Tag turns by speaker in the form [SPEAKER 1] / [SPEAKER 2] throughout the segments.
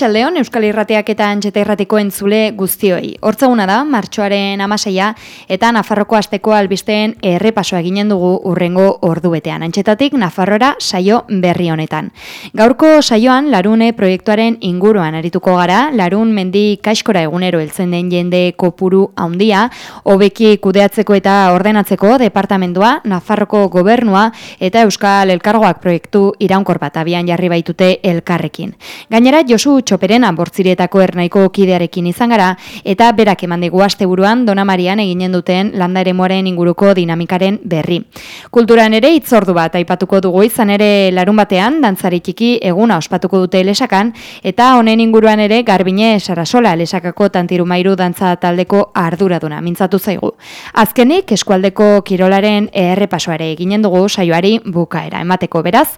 [SPEAKER 1] Arratxaldeon, Euskal Irrateak eta Antxeta Irratiko entzule guztioi. Hortzaguna da, martxoaren amaseia eta Nafarroko asteko albisteen errepasoa eginen dugu urrengo ordubetean. Antxetatik Nafarrora saio berri honetan. Gaurko saioan, Larune proiektuaren inguruan arituko gara, Larun mendi kaiskora egunero heltzen den jende kopuru handia, hobeki kudeatzeko eta ordenatzeko departamendua, Nafarroko gobernua eta Euskal Elkargoak proiektu iraunkor bat abian jarri baitute elkarrekin. Gainera, Josu Txoperena bortzirietako ernaiko kidearekin izan gara, eta berak eman asteburuan Dona Marian eginen duten landa eremuaren inguruko dinamikaren berri. Kulturan ere itzordu bat aipatuko dugu izan ere larun batean, dantzari txiki eguna ospatuko dute lesakan, eta honen inguruan ere garbine sarasola lesakako tantirumairu dantza taldeko arduraduna, mintzatu zaigu. Azkenik, eskualdeko kirolaren errepasoare eginen dugu saioari bukaera emateko beraz,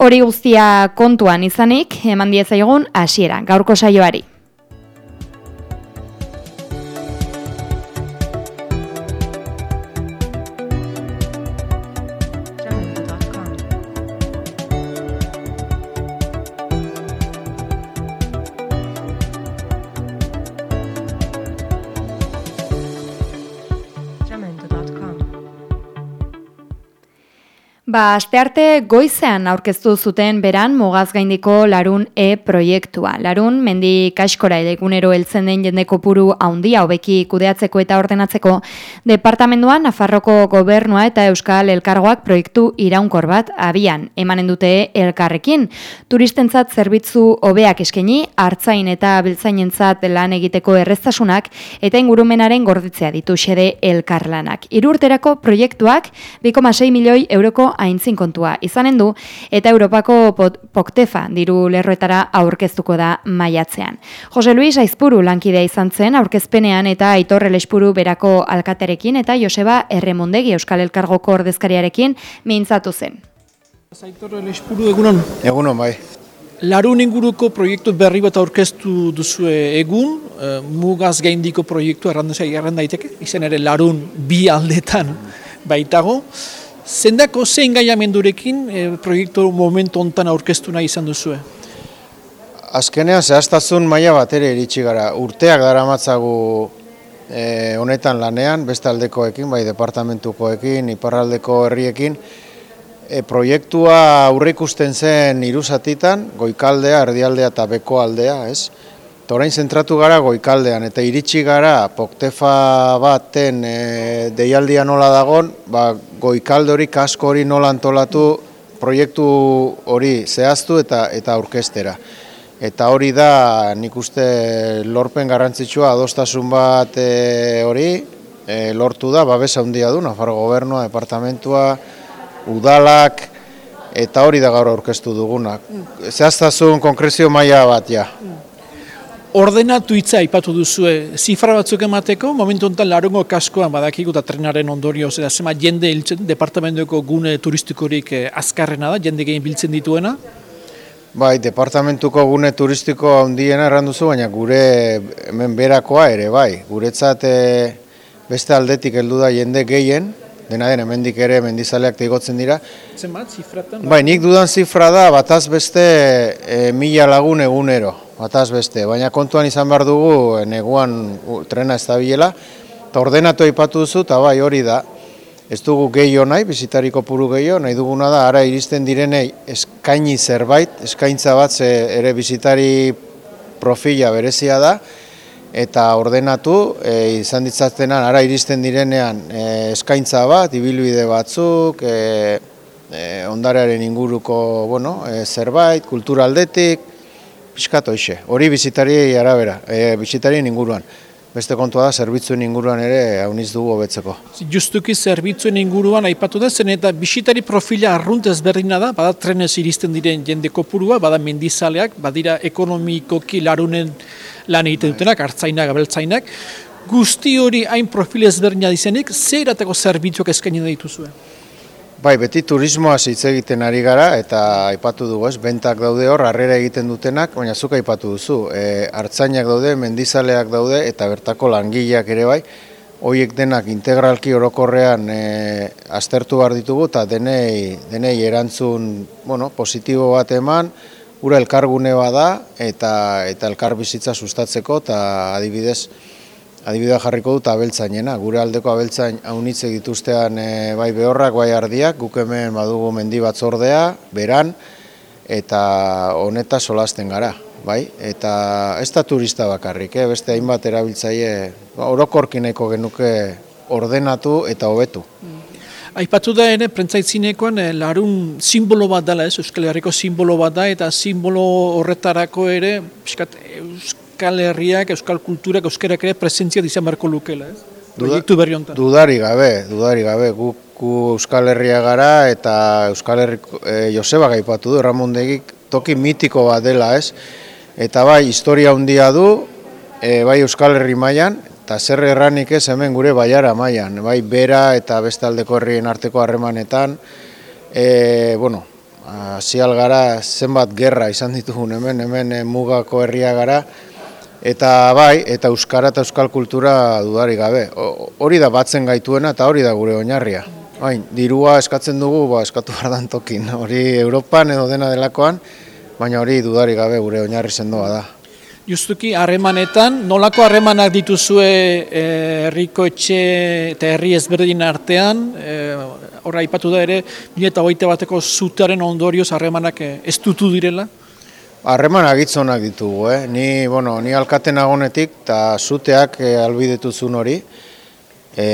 [SPEAKER 1] hori guztia kontuan izanik, eman diezaigun hasiera gaurko saioari. Ba, astearte goizean aurkeztu zuten beran mugaz gaindiko Larun E proiektua. Larun, mendi kaskora egunero heltzen den jende kopuru haundia hobeki kudeatzeko eta ordenatzeko departamenduan Nafarroko gobernua eta Euskal Elkargoak proiektu iraunkor bat abian emanen dute elkarrekin. Turistentzat zerbitzu hobeak eskaini, hartzain eta biltzainentzat lan egiteko erreztasunak eta ingurumenaren gorditzea ditu xede elkarlanak. Irurterako proiektuak 2,6 milioi euroko aintzin kontua izanen du eta Europako Poktefa diru lerroetara aurkeztuko da maiatzean. Jose Luis Aizpuru lankidea izan zen aurkezpenean eta Aitor Elespuru berako alkaterekin eta Joseba Erremondegi Euskal Elkargoko ordezkariarekin mintzatu zen.
[SPEAKER 2] Zaitor Lespuru egunon.
[SPEAKER 3] Egunon bai.
[SPEAKER 2] Larun inguruko proiektu berri bat aurkeztu duzue egun, eh, mugaz gaindiko proiektu errandazia erran daiteke, izan ere larun bi aldetan baitago. Zendako zein gaiamendurekin eh, proiektu momentu hontan aurkeztu nahi izan duzue?
[SPEAKER 3] Azkenean zehaztasun maila bat ere iritsi gara. Urteak daramatzagu e, honetan lanean, beste aldekoekin, bai departamentukoekin, iparraldeko herriekin. E, proiektua aurreikusten zen iruzatitan, goikaldea, erdialdea eta beko aldea, ez? Eta orain zentratu gara goikaldean, eta iritsi gara poktefa baten e, deialdia nola dagon, ba, goikalde hori, kasko hori nola antolatu, proiektu hori zehaztu eta eta aurkestera. Eta hori da nik uste lorpen garrantzitsua adostasun bat e, hori e, lortu da, babesa handia du, Nafarro Gobernua, Departamentua, Udalak, eta hori da gaur aurkeztu dugunak. Zehaztasun konkrezio maila bat, ja.
[SPEAKER 2] Ordenatu hitza aipatu duzue, zifra batzuk emateko, momentu honetan larungo kaskoan badakigu eta trenaren ondorioz, eta zema jende hiltzen, departamentuko gune turistikorik eh, azkarrena da, jende gehien biltzen dituena.
[SPEAKER 3] Bai, departamentuko gune turistiko handiena erran duzu, baina gure hemen berakoa ere, bai. Guretzat eh, beste aldetik heldu da jende gehien, dena den hemendik ere mendizaleak igotzen dira.
[SPEAKER 2] Zenbat, zifratan?
[SPEAKER 3] Bai, nik dudan zifra da, bataz beste e, mila lagun egunero, bataz beste. Baina kontuan izan behar dugu, e, neguan trena ez da bilela, eta ordenatu aipatu duzu, eta bai hori da, ez dugu gehiago nahi, bizitariko puru gehiago, nahi duguna da, ara iristen direnei eskaini zerbait, eskaintza bat ze ere bizitari profila berezia da, eta ordenatu e, izan ditzatenan ara iristen direnean e, eskaintza bat, ibilbide batzuk, e, e, ondarearen inguruko bueno, e, zerbait, kultura pixkat hoxe. Hori bizitariei arabera, e, bizitarien inguruan. beste kontua da zerbitzuen inguruan ere hauniz dugu hobetzeko.
[SPEAKER 2] Justuki zerbitzuen inguruan aipatu da, zen eta bisitari profila arrunt ezberdina da, bada trenez iristen diren jende kopurua, bada mendizaleak, badira ekonomikoki larunen lan egiten dutenak, hartzainak, abeltzainak. Guzti hori hain profil ezberdina dizenik, ze erateko zerbitzuak eskaini dituzue?
[SPEAKER 3] Bai, beti turismoa hitz egiten ari gara eta aipatu dugu, ez? Bentak daude hor, harrera egiten dutenak, baina zuk aipatu duzu. E, hartzainak daude, mendizaleak daude eta bertako langileak ere bai. Hoiek denak integralki orokorrean e, aztertu behar ditugu eta denei, denei erantzun bueno, positibo bat eman, ura elkargune bada eta eta elkar bizitza sustatzeko eta adibidez Adibidea jarriko dut abeltzainena, gure aldeko abeltzain haunitze dituztean e, bai behorrak, bai ardiak, guk hemen badugu mendi batzordea, beran, eta honeta solasten gara, bai? Eta ez da turista bakarrik, eh? beste hainbat erabiltzaile ba, orokorkineko genuke ordenatu eta hobetu.
[SPEAKER 2] Aipatu da ere, prentzaitzinekoan eh, larun simbolo bat dela ez, Euskal Herriko simbolo bat da, eta simbolo horretarako ere, Euskal Herriak, Euskal Kulturak, Euskerak ere presentzia dizan beharko lukela ez? Proiektu berri honetan.
[SPEAKER 3] Dudari gabe, dudari gabe, guk gu Euskal Herria gara eta Euskal Herriko e, Joseba gaipatu du, Ramondegik toki mitiko bat dela ez, eta bai historia handia du, e, bai Euskal Herri mailan eta zer erranik ez hemen gure baiara mailan, bai bera eta beste aldeko herrien arteko harremanetan, e, bueno, hasi gara zenbat gerra izan ditugun hemen, hemen mugako herria gara, Eta bai, eta euskara eta euskal kultura dudari gabe. O- Hori da batzen gaituena eta hori da gure oinarria. Bain, dirua eskatzen dugu, ba, eskatu behar tokin. Hori Europan edo dena delakoan, baina hori dudari gabe gure oinarri sendoa da.
[SPEAKER 2] Justuki harremanetan, nolako harremanak dituzue eh, herriko etxe eta herri ezberdin artean, eh, horra aipatu da ere, 2008 bateko zutaren ondorioz harremanak eh, ez dutu direla?
[SPEAKER 3] Harreman agitzonak ditugu, eh? Ni, bueno, ni alkaten agonetik eta zuteak e, albidetuzun hori. E,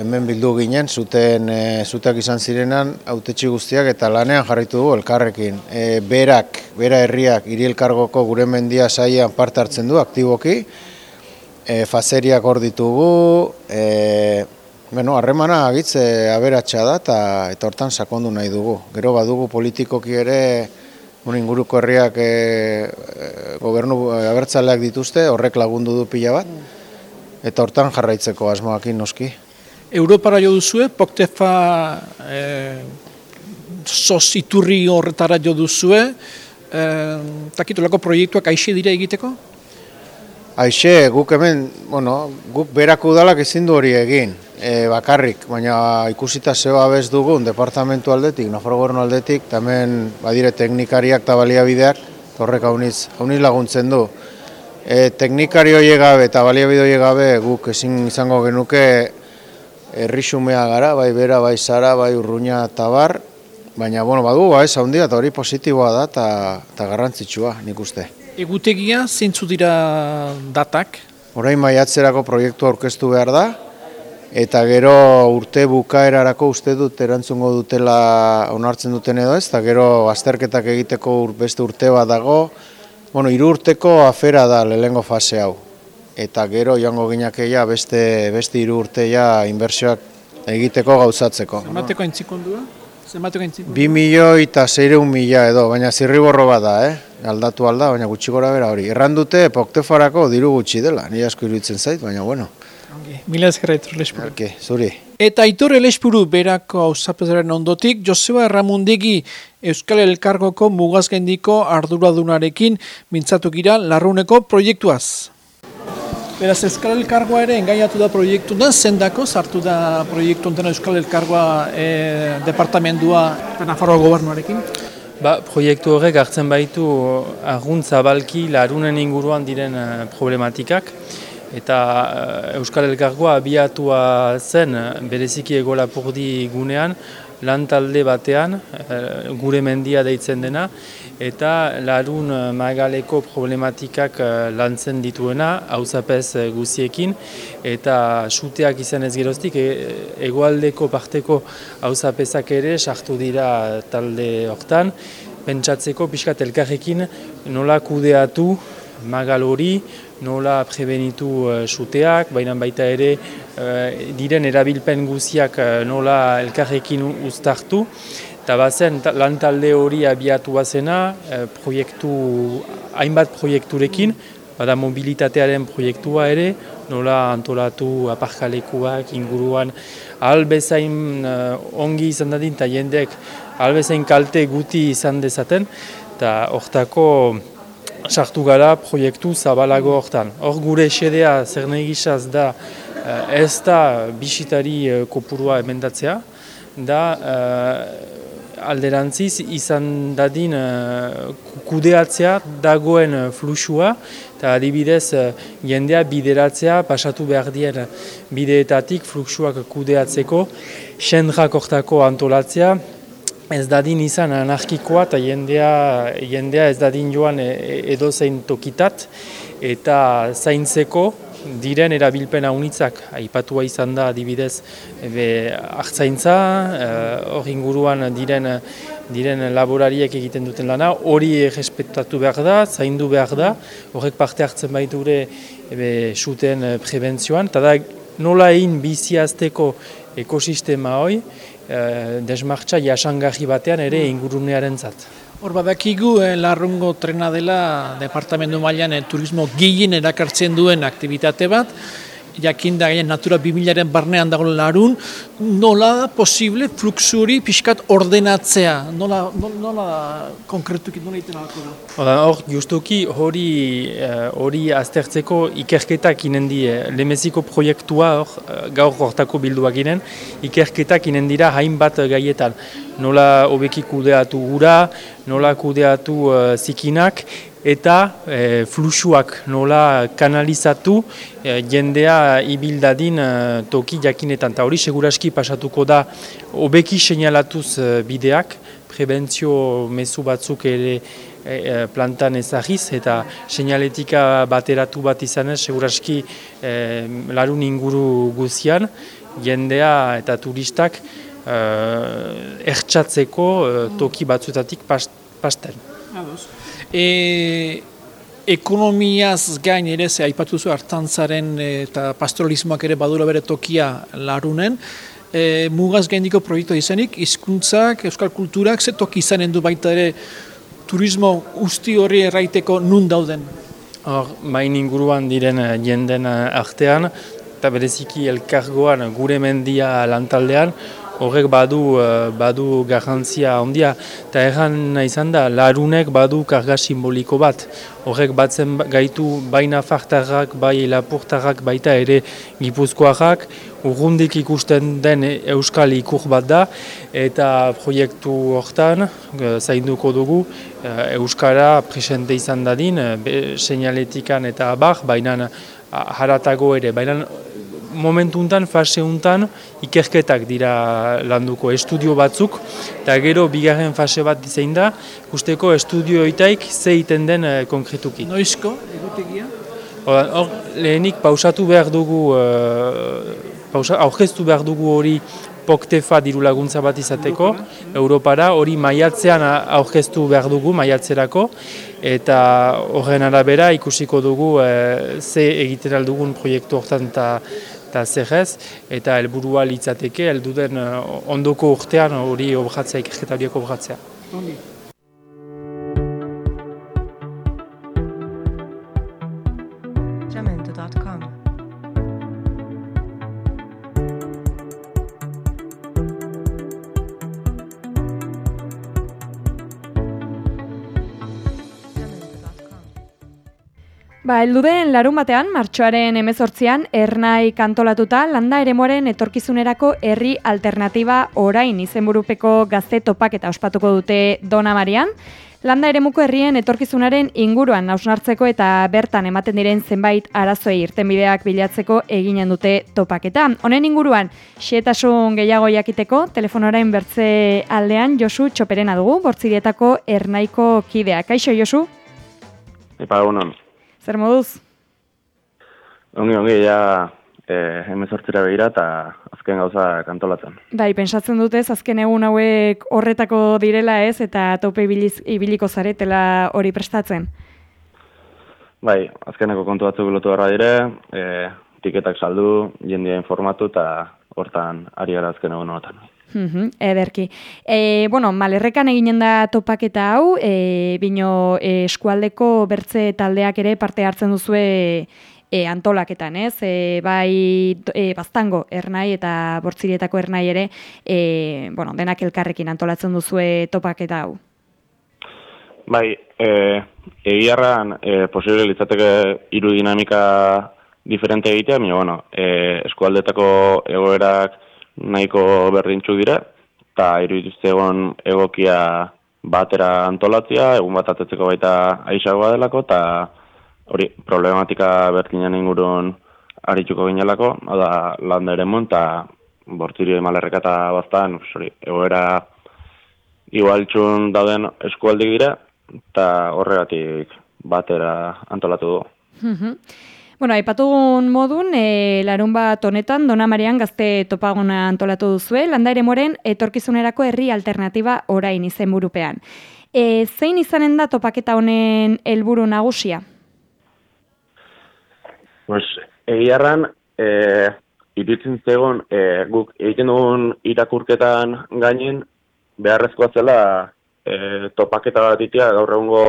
[SPEAKER 3] hemen bildu ginen, zuten, e, zuteak izan zirenan, autetxi guztiak eta lanean jarritu dugu elkarrekin. E, berak, bera herriak, hiri elkargoko gure mendia saian parte hartzen du, aktiboki. E, fazeriak hor ditugu, e, bueno, harremana agitze aberatsa da eta hortan sakondu nahi dugu. Gero badugu politikoki ere, bueno, inguruko herriak e, e, gobernu e, abertzaleak dituzte, horrek lagundu du pila bat, eta hortan jarraitzeko asmoakin noski.
[SPEAKER 2] Europara jo duzue, Poktefa eh, sos iturri horretara jo duzue, eh, takitolako proiektuak aixe dira egiteko?
[SPEAKER 3] Aixe, guk hemen, bueno, guk berako udalak ezin du hori egin, e, bakarrik, baina ikusita zeo abez dugun departamentu aldetik, gobernu aldetik, eta hemen badire teknikariak eta baliabideak, horrek hauniz, hauniz laguntzen du. E, teknikari horiek gabe eta baliabide horiek gabe guk ezin izango genuke herrixumea gara, bai bera, bai zara, bai urruña eta bar, baina bueno, badu, ba, ez handia eta hori positiboa da eta, eta garrantzitsua nik uste.
[SPEAKER 2] Egutegia, zeintzu dira datak?
[SPEAKER 3] Orain maiatzerako proiektu aurkeztu behar da, eta gero urte bukaerarako uste dut erantzungo dutela onartzen duten edo ez, eta gero azterketak egiteko ur, beste urte bat dago, bueno, hiru urteko afera da lehengo fase hau. Eta gero joango ginakeia beste, beste hiru urte ja inbertsioak egiteko gauzatzeko.
[SPEAKER 2] Zenbateko entzikondua? Zenbateko?
[SPEAKER 3] Bi milioi eta zeireun mila edo, baina zirriborro bat da, eh? aldatu alda, baina gutxi gora bera hori. Errandute poktefarako diru gutxi dela, ni asko iruditzen zait, baina bueno,
[SPEAKER 2] Mila ezkerra Aitor Lespuru.
[SPEAKER 3] erke, zuri.
[SPEAKER 2] Eta Aitor Lespuru berako auzapezaren ondotik, Joseba Erramundegi Euskal Elkargoko mugazgendiko arduradunarekin mintzatu gira larruneko proiektuaz. Beraz, Euskal Elkargoa ere engaiatu da proiektu da, zendako sartu da proiektu onten Euskal Elkargoa e, departamentua eta Nafarroa gobernuarekin.
[SPEAKER 4] Ba, proiektu horrek hartzen baitu argun zabalki larunen inguruan diren eh, problematikak eta eh, Euskal Elkargoa abiatua zen eh, bereziki ego lapurdi gunean lan talde batean eh, gure mendia deitzen dena eta larun magaleko problematikak lantzen dituena hauzapez guziekin eta suteak izan ez geroztik e, egoaldeko parteko hauzapezak ere sartu dira talde hortan. Pentsatzeko pixkat elkarrekin nola kudeatu magal hori, nola prebenitu uh, suteak, baina baita ere uh, diren erabilpen guziak uh, nola elkarrekin uztartu. Eta bazen lan talde hori abiatu bazena, proiektu, hainbat proiekturekin, bada mobilitatearen proiektua ere, nola antolatu aparkalekuak inguruan, albezain uh, ongi izan dadin eta jendek albezain kalte guti izan dezaten, eta hortako sartu gara proiektu zabalago hortan. Hor gure esedea zer negizaz da ez da bisitari kopurua emendatzea, da alderantziz izan dadin kudeatzea dagoen fluxua, eta adibidez jendea bideratzea pasatu behar dien bideetatik fluxuak kudeatzeko, sendrak hortako antolatzea, ez dadin izan anarkikoa eta jendea, jendea ez dadin joan edozein tokitat. Eta zaintzeko diren erabilpena unitzak aipatua izan da adibidez be hartzaintza hor inguruan diren diren laborariek egiten duten lana hori respetatu behar da, zaindu behar da. Horrek parte hartzen baiture be suten prebentzioan. Eta da nola egin biziazteko ekosistema hori Eh, desmartza jasangarri batean ere ingurunearen zat.
[SPEAKER 2] Hor badakigu eh, larrungo trena dela departamentu mailan eh, turismo gehien erakartzen duen aktivitate bat, jakin da gaien natura 2000-aren barnean dago larun, nola posible fluxu hori pixkat ordenatzea, nola, nola konkretuki, nola iten alako
[SPEAKER 4] da? Hor, justuki hori hori aztertzeko ikerketak inen di, lemeziko proiektua hor, gaur hortako bilduak ginen, ikerketak inen dira hainbat gaietan. Nola hobeki kudeatu gura, nola kudeatu uh, zikinak, eta e, fluxuak nola kanalizatu e, jendea ibildadin e, toki jakinetan. Ta hori seguraski pasatuko da hobeki seinalatuz e, bideak, prebentzio mezu batzuk ere e, plantan ezagiz eta seinaletika bateratu bat izanez seguraski e, larun inguru guzian jendea eta turistak e, ertsatzeko e, toki batzutatik pasten.
[SPEAKER 2] Ados. E, ekonomiaz gain ere, ze aipatu zu hartantzaren eta pastoralismoak ere badura bere tokia larunen, e, mugaz gaindiko proiektu izanik, hizkuntzak, euskal kulturak, ze toki izanen du baita ere turismo usti hori erraiteko nun dauden?
[SPEAKER 4] Hor, main inguruan diren jenden artean, eta bereziki elkargoan gure mendia lantaldean, horrek badu, uh, badu garrantzia handia, eta erran izan da, larunek badu karga simboliko bat. Horrek batzen gaitu baina fartarrak, bai lapurtarrak, baita ere gipuzkoarrak, urrundik ikusten den euskal ikur bat da, eta proiektu hortan, zainduko dugu, uh, euskara presente izan dadin, seinaletikan eta abar, baina haratago ere, baina momentu untan, fase untan, ikerketak dira landuko estudio batzuk, eta gero bigarren fase bat dizein da, usteko estudioitaik ze iten den e, konkretuki.
[SPEAKER 2] Noizko, egotegia?
[SPEAKER 4] Hor, lehenik pausatu behar dugu, e, pausa, aurkeztu behar dugu hori poktefa diru laguntza bat izateko, Europara, hori maiatzean aurkeztu behar dugu, maiatzerako, eta horren arabera ikusiko dugu e, ze egiten aldugun proiektu hortan eta eta zerrez, eta helburua litzateke, helduden ondoko urtean hori obratzea, ikerketa horiek obratzea.
[SPEAKER 1] Ba, elduden larun batean, martxoaren emezortzian, ernai kantolatuta, landa eremoren etorkizunerako herri alternatiba orain izenburupeko gazte topak eta ospatuko dute Dona Marian. Landa eremuko herrien etorkizunaren inguruan nausnartzeko eta bertan ematen diren zenbait arazoei irtenbideak bilatzeko eginen dute topaketa. Honen inguruan, xietasun gehiago jakiteko, telefonorain bertze aldean Josu Txoperena dugu, bortzidietako ernaiko kidea. Kaixo, Josu?
[SPEAKER 5] Epa, egunon.
[SPEAKER 1] Zer moduz?
[SPEAKER 5] Ongi, ongi, ja eh, emezortzera behira eta azken gauza kantolatzen.
[SPEAKER 1] Bai, pentsatzen dutez, azken egun hauek horretako direla ez, eta tope ibiliz, ibiliko zaretela hori prestatzen.
[SPEAKER 5] Bai, azkeneko kontu batzuk lotu behar dire, e, tiketak saldu, jendia informatu eta hortan ari gara azken egun honetan.
[SPEAKER 6] Mhm, ederki. E, bueno, malerrekan eginen da topaketa hau, e, bino e, eskualdeko bertze taldeak ere parte hartzen duzue e, antolaketan, ez? E, bai e, baztango ernai eta bortzirietako ernai ere, e, bueno, denak elkarrekin antolatzen duzue topaketa hau.
[SPEAKER 5] Bai, e, egiarran e, posible litzateke hiru dinamika diferente egitea, baina bueno, e, eskualdetako egoerak nahiko berdintzu dira, eta irudituzte egon egokia batera antolatzia, egun bat atetzeko baita aisagoa delako, eta hori problematika berdinen ingurun arituko ginelako, da landa ere mun, eta bortziri malerreka eta baztan, hori, egoera igualtxun dauden eskualdik dira, eta horregatik batera antolatu du.
[SPEAKER 6] Bueno, aipatugun modun, e, larun bat honetan, Dona Marian gazte topagona antolatu duzue, landa ere moren, etorkizunerako herri alternatiba orain izen burupean. E, zein izanen da topaketa honen helburu nagusia?
[SPEAKER 5] Pues, egiarran, e, iritzen zegoen, e, guk egiten dugun irakurketan gainen, beharrezkoa zela e, topaketa bat itia, gaur egungo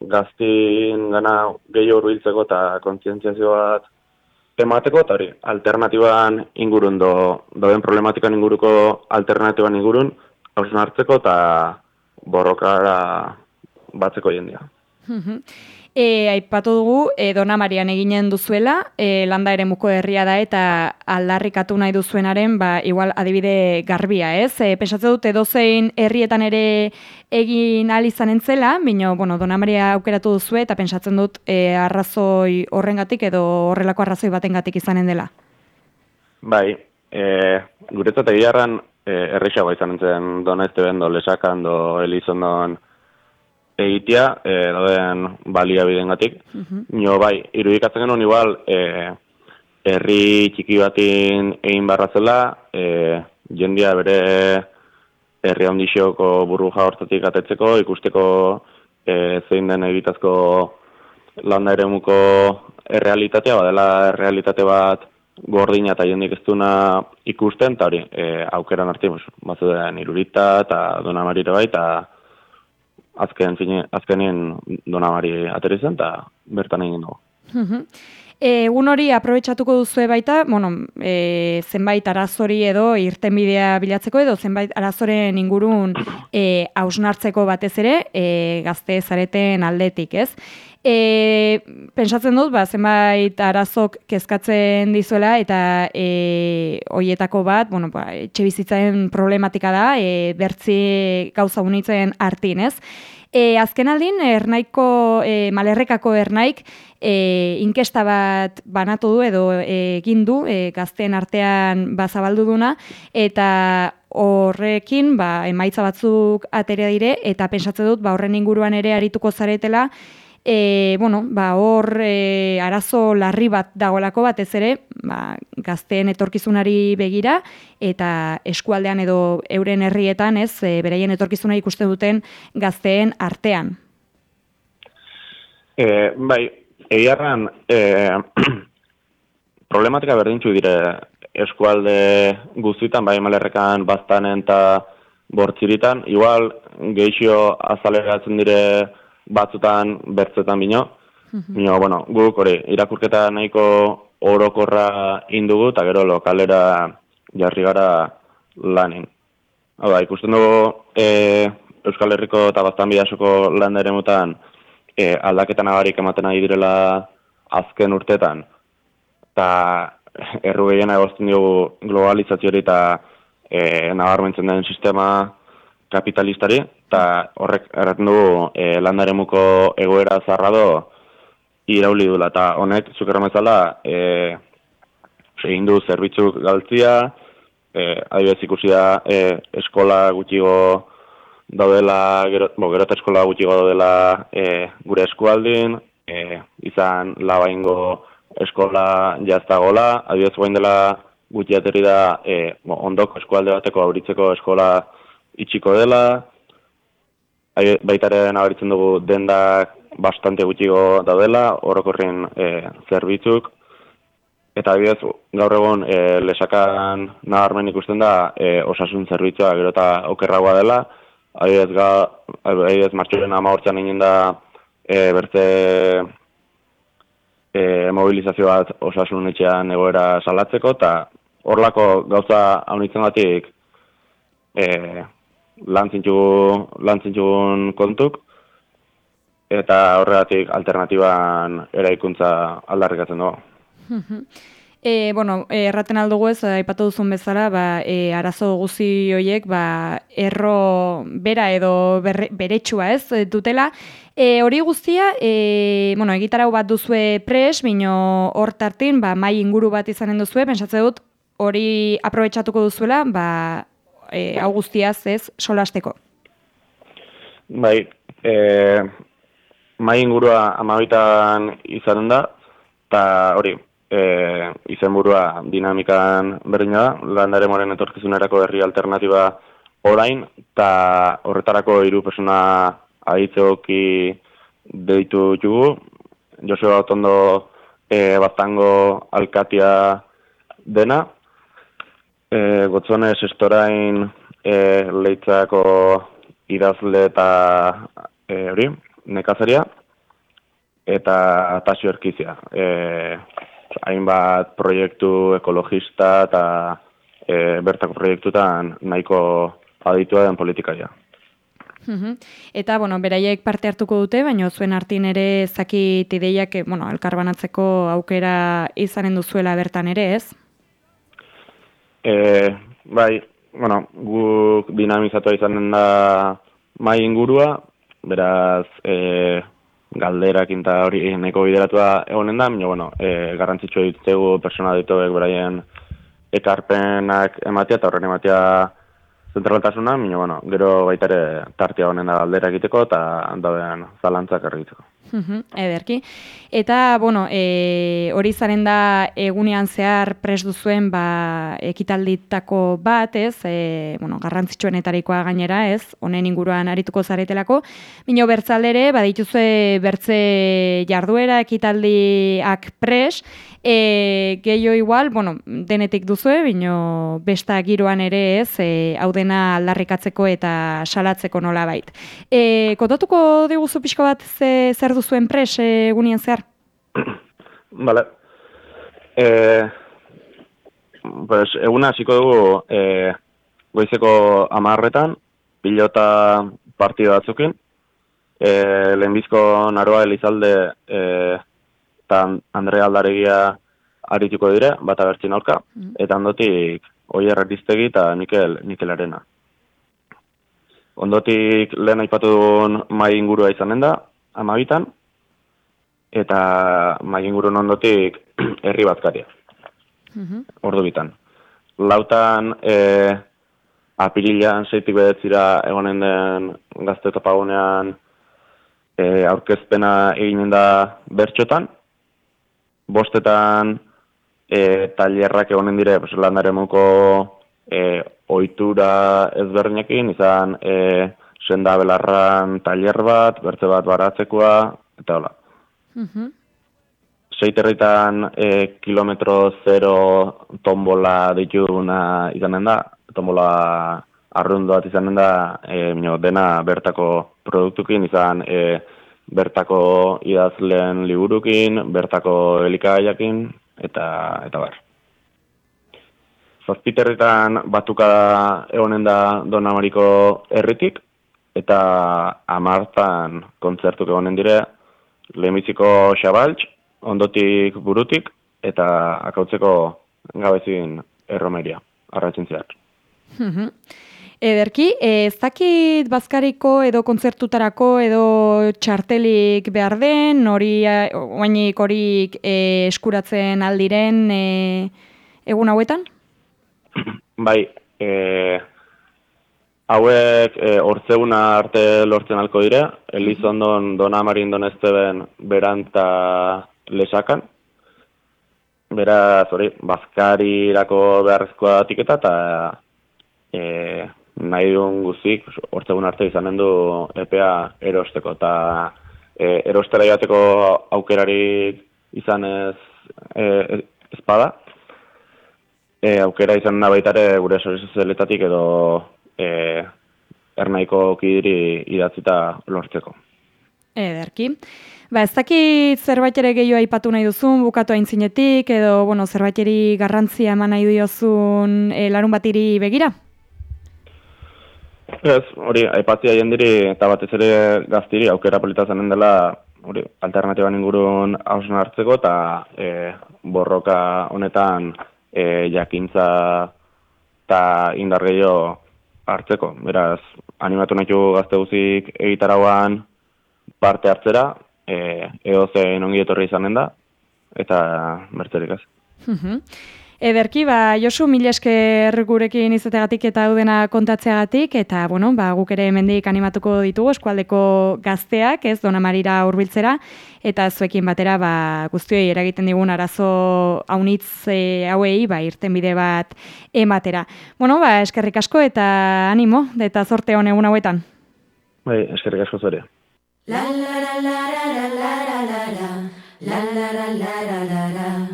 [SPEAKER 5] gaztin gana gehiago hurbiltzeko eta kontzientziazio bat emateko, eta hori, alternatiban ingurun do, doen problematikan inguruko alternatiban ingurun, hausen hartzeko eta borrokara batzeko jendia.
[SPEAKER 6] E, aipatu dugu, e, Dona Marian eginen duzuela, e, landa ere muko herria da eta aldarrikatu nahi duzuenaren, ba, igual adibide garbia, ez? E, pensatzen dut, edozein herrietan ere egin ahal izan entzela, bino, bueno, Dona Maria aukeratu duzue eta pensatzen dut e, arrazoi horrengatik edo horrelako arrazoi batengatik izanen dela.
[SPEAKER 5] Bai, e, guretzat egiarran e, errexagoa izan entzen Dona Estebendo, Lesakando, Elizondon, egitea, e, dauden baliabideen gatik. Nio, bai, irudikatzen genuen igual, e, herri txiki batin egin barratzela, e, jendia bere herri handixioko buru hortatik atetzeko, ikusteko e, zein den egitazko landa ere muko errealitatea, badela errealitate bat gordina eta jendik ez duna ikusten, eta hori, e, aukeran arti, batzu den irurita eta dona marire bai, eta azken fine, azkenien donamari ateri eta bertan egin dugu.
[SPEAKER 6] E, Egun hori aprobetsatuko duzue baita, bueno, e, zenbait arazori edo irtenbidea bilatzeko edo zenbait arazoren ingurun e, hausnartzeko batez ere e, gazte zareten aldetik, ez? E, pensatzen dut, ba, zenbait arazok kezkatzen dizuela eta e, hoietako bat, bueno, ba, etxe bizitzaren problematika da, e, bertzi gauza unitzen artin, ez? E, azken aldin, ernaiko, e, malerrekako ernaik, e, inkesta bat banatu du edo e, egin du e, gazteen artean bazabaldu duna, eta horrekin ba, emaitza batzuk aterea dire, eta pentsatzen dut ba, horren inguruan ere arituko zaretela, E, bueno, ba, hor e, arazo larri bat dagoelako batez ere, ba, gazteen etorkizunari begira eta eskualdean edo euren herrietan, ez, e, beraien etorkizuna ikusten duten gazteen artean.
[SPEAKER 5] E, bai, egiarran, e, problematika berdintzu dire eskualde guztitan, bai malerrekan, baztanen eta bortziritan, igual geixio azaleratzen dire batzutan bertzetan bino. Bino, bueno, guk hori, irakurketa nahiko orokorra indugu eta gero lokalera jarri gara lanin. Hau da, ikusten dugu e, Euskal Herriko eta Baztan Bidasoko ere mutan e, aldaketan abarik ematen ari direla azken urtetan. Eta erru gehiena egozten dugu globalizazio hori eta e, nabarmentzen den sistema kapitalistari, eta horrek erraten dugu e, landaremuko egoera zarrado irauli dula, eta honek, zukerra e, egin du zerbitzuk galtzia, e, adibidez ikusi da e, eskola gutxigo daudela, gero, bo, gero eta eskola gutxigo daudela e, gure eskualdin, e, izan labaingo eskola jaztagola, adibidez guain dela gutxi aterri da e, bo, ondoko eskualde bateko auritzeko eskola itxiko dela, baita ere nabaritzen dugu dendak bastante gutxigo daudela, orokorrin e, zerbitzuk, eta adibidez, gaur egon e, lesakan nabarmen ikusten da e, osasun zerbitzua gero eta okerragoa dela, adibidez, ga, adibidez martxoren ama hortzean egin da e, bertze e, mobilizazio bat osasun etxean egoera salatzeko, eta horlako gauza haunitzen batik e, lantzintxugun kontuk, eta horregatik alternatiban eraikuntza aldarrikatzen dugu.
[SPEAKER 6] E, bueno, e, erraten aldugu ez, aipatu duzun bezala, ba, e, arazo guzi horiek, ba, erro bera edo berre, beretsua ez, dutela. E, hori guztia, e, bueno, egitarau bat duzue pres, bino hor tartin, ba, mai inguru bat izanen duzue, pensatze dut, hori aprobetsatuko duzuela, ba, e, hau ez, solasteko.
[SPEAKER 5] Bai, e, mai ingurua amabitan izanen da, eta hori, e, izenburua dinamikan berdina da, landare moren etorkizunerako herri alternatiba orain, eta horretarako hiru persona aditzeoki deitu jugu, Joseba Otondo e, Baztango Alkatia dena, e, gotzone sestorain e, leitzako idazle eta e, hori, nekazaria, eta tasio erkizia. E, hainbat proiektu ekologista eta e, bertako proiektutan nahiko aditua den politikaria.
[SPEAKER 6] Mhm. Eta, bueno, beraiek parte hartuko dute, baina zuen hartin ere zakit ideiak, bueno, elkarbanatzeko aukera izanen duzuela bertan ere, ez?
[SPEAKER 5] E, bai, bueno, guk dinamizatua izanen da mai ingurua, beraz, e, galderak eta hori neko bideratua egonen da, baina, bueno, e, garrantzitsua ditugu persona dituek beraien ekarpenak ematea eta horren ematea zentraltasuna, baina, bueno, gero baita ere tartia honen da galdera egiteko eta dauden zalantzak argitzeko.
[SPEAKER 6] Ederki. Eta, bueno, e, hori zaren da egunean zehar pres duzuen ba, ekitalditako bat, ez? E, bueno, garrantzitsuenetarikoa gainera, ez? Honen inguruan arituko zaretelako. Bino bertzaldere, badituzue bertze jarduera ekitaldiak pres, e, gehiago igual, bueno, denetik duzue, bino besta giroan ere ez, e, hau dena aldarrikatzeko eta salatzeko nola bait. E, kotatuko diguzu pixko bat ze, zer duzuen pres egunien zehar?
[SPEAKER 5] Bale. E, pues, eguna hasiko dugu e, goizeko amarretan, pilota partida batzukin, e, lehenbizko naroa elizalde e, eta Andre Aldaregia arituko dire, bat abertzin aurka, eta ondotik Oier Erdiztegi eta Mikel, Mikel Arena. Ondotik lehen aipatu duen mai ingurua izanen da, amabitan, eta mai ingurun ondotik herri batzkaria. Ordu bitan. Lautan, e, apirilean zeitik bedetzira egonen den gazte topagunean e, aurkezpena eginen da bertxotan, bostetan e, tailerrak egonen dire pues, landaremuko e, oitura ezberdinekin, izan e, senda belarran tailer bat, bertze bat baratzekoa, eta hola. Seiterritan e, kilometro zero tombola dituna izanen da, tombola arrundu bat izanen da, e, mino, dena bertako produktukin, izan e, bertako idazleen liburukin, bertako elikagaiakin, eta, eta bar. Zazpiterritan batuka egonen da Don Amariko herritik, eta amartan kontzertuk egonen dire, lehenbiziko xabaltx, ondotik burutik, eta akautzeko gabezin erromeria, arratzen zehar.
[SPEAKER 6] Ederki, ez dakit bazkariko edo kontzertutarako edo txartelik behar den, hori oainik horik e, eskuratzen aldiren e, egun hauetan?
[SPEAKER 5] Bai, e, hauek e, ortzeguna arte lortzen alko dire, Elizondon Dona Marin Donesteben beranta lesakan, beraz, hori, bazkarirako beharrezkoa tiketa eta e, nahi duen guzik, hortzegun arte izanen du EPA erosteko, eta e, erostera joateko aukerarik izan ez, e, ez bada, e, aukera izan da baita ere gure sozialetatik edo e, ernaiko kidiri idatzita lortzeko.
[SPEAKER 1] Ederki. Ba, ez dakit zerbait ere gehiago aipatu nahi duzun, bukatu aintzinetik, edo, bueno, zerbaiteri garrantzia eman nahi diozun e, larun batiri begira?
[SPEAKER 5] Ez, hori, aipatzia jendiri eta batez ere gaztiri aukera polita zanen dela hori, alternatiban ingurun hausen hartzeko eta e, borroka honetan e, jakintza eta indar gehiago hartzeko. Beraz, animatu nahi gazte guzik egitarauan parte hartzera, e, edo zein ongi etorri izanen da, eta bertzerik ez.
[SPEAKER 1] Mhm. Ederki, ba, Josu, mila esker gurekin izategatik eta udena kontatzeagatik, eta, bueno, ba, guk ere hemendik animatuko ditugu eskualdeko gazteak, ez, dona marira urbiltzera, eta zuekin batera, ba, guztioi eragiten digun arazo haunitz e, hauei, ba, irten bide bat ematera. Bueno, ba, eskerrik asko eta animo, eta zorte hon egun hauetan.
[SPEAKER 5] Bai, eskerrik asko zure.
[SPEAKER 7] La la la la la la la la la la la la la la la la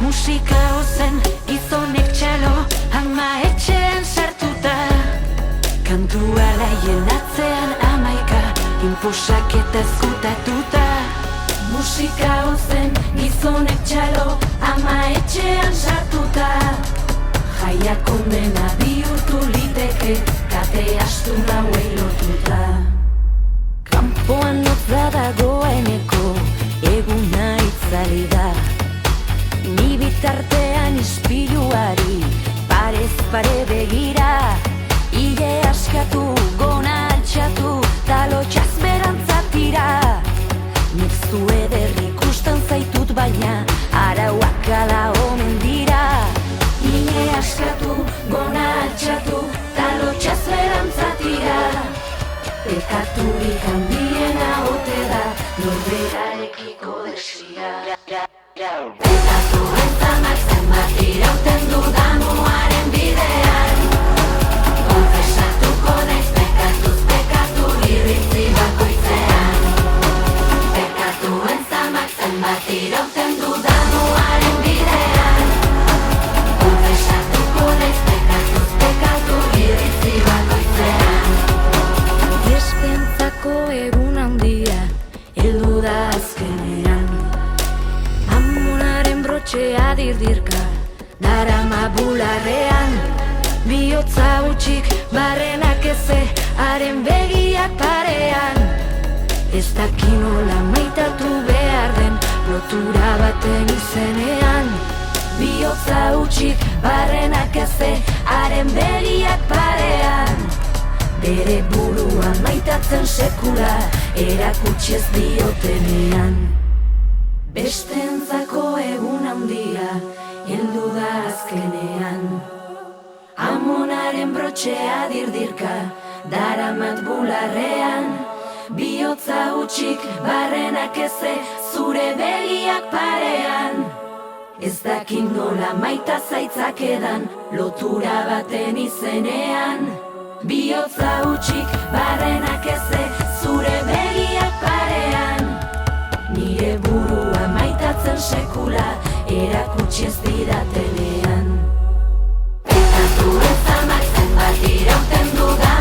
[SPEAKER 7] Musika ozen gizonek txalo Ama etxean sartuta. Kantua laien atzean amaika Inposak eta ezkutatuta. Musika ozen gizonek txalo Ama etxean sartuta. Jaiak ondena bihurtu liteke Kate astu nauei lotuta. Kanpoan notza dagoeneko eguna itzali da bitartean ispiluari parez pare begira Ile askatu gona altxatu talo txazberantzatira Nik zu eder ikusten zaitut baina Ez dakin nola maita zaitzak edan lotura baten izenean. Biotza utxik barrenak eze zure begiak parean. Nire burua maitatzen sekula erakutsi ez didatenean Pekatu ezamak zenbat irauten dudamuaren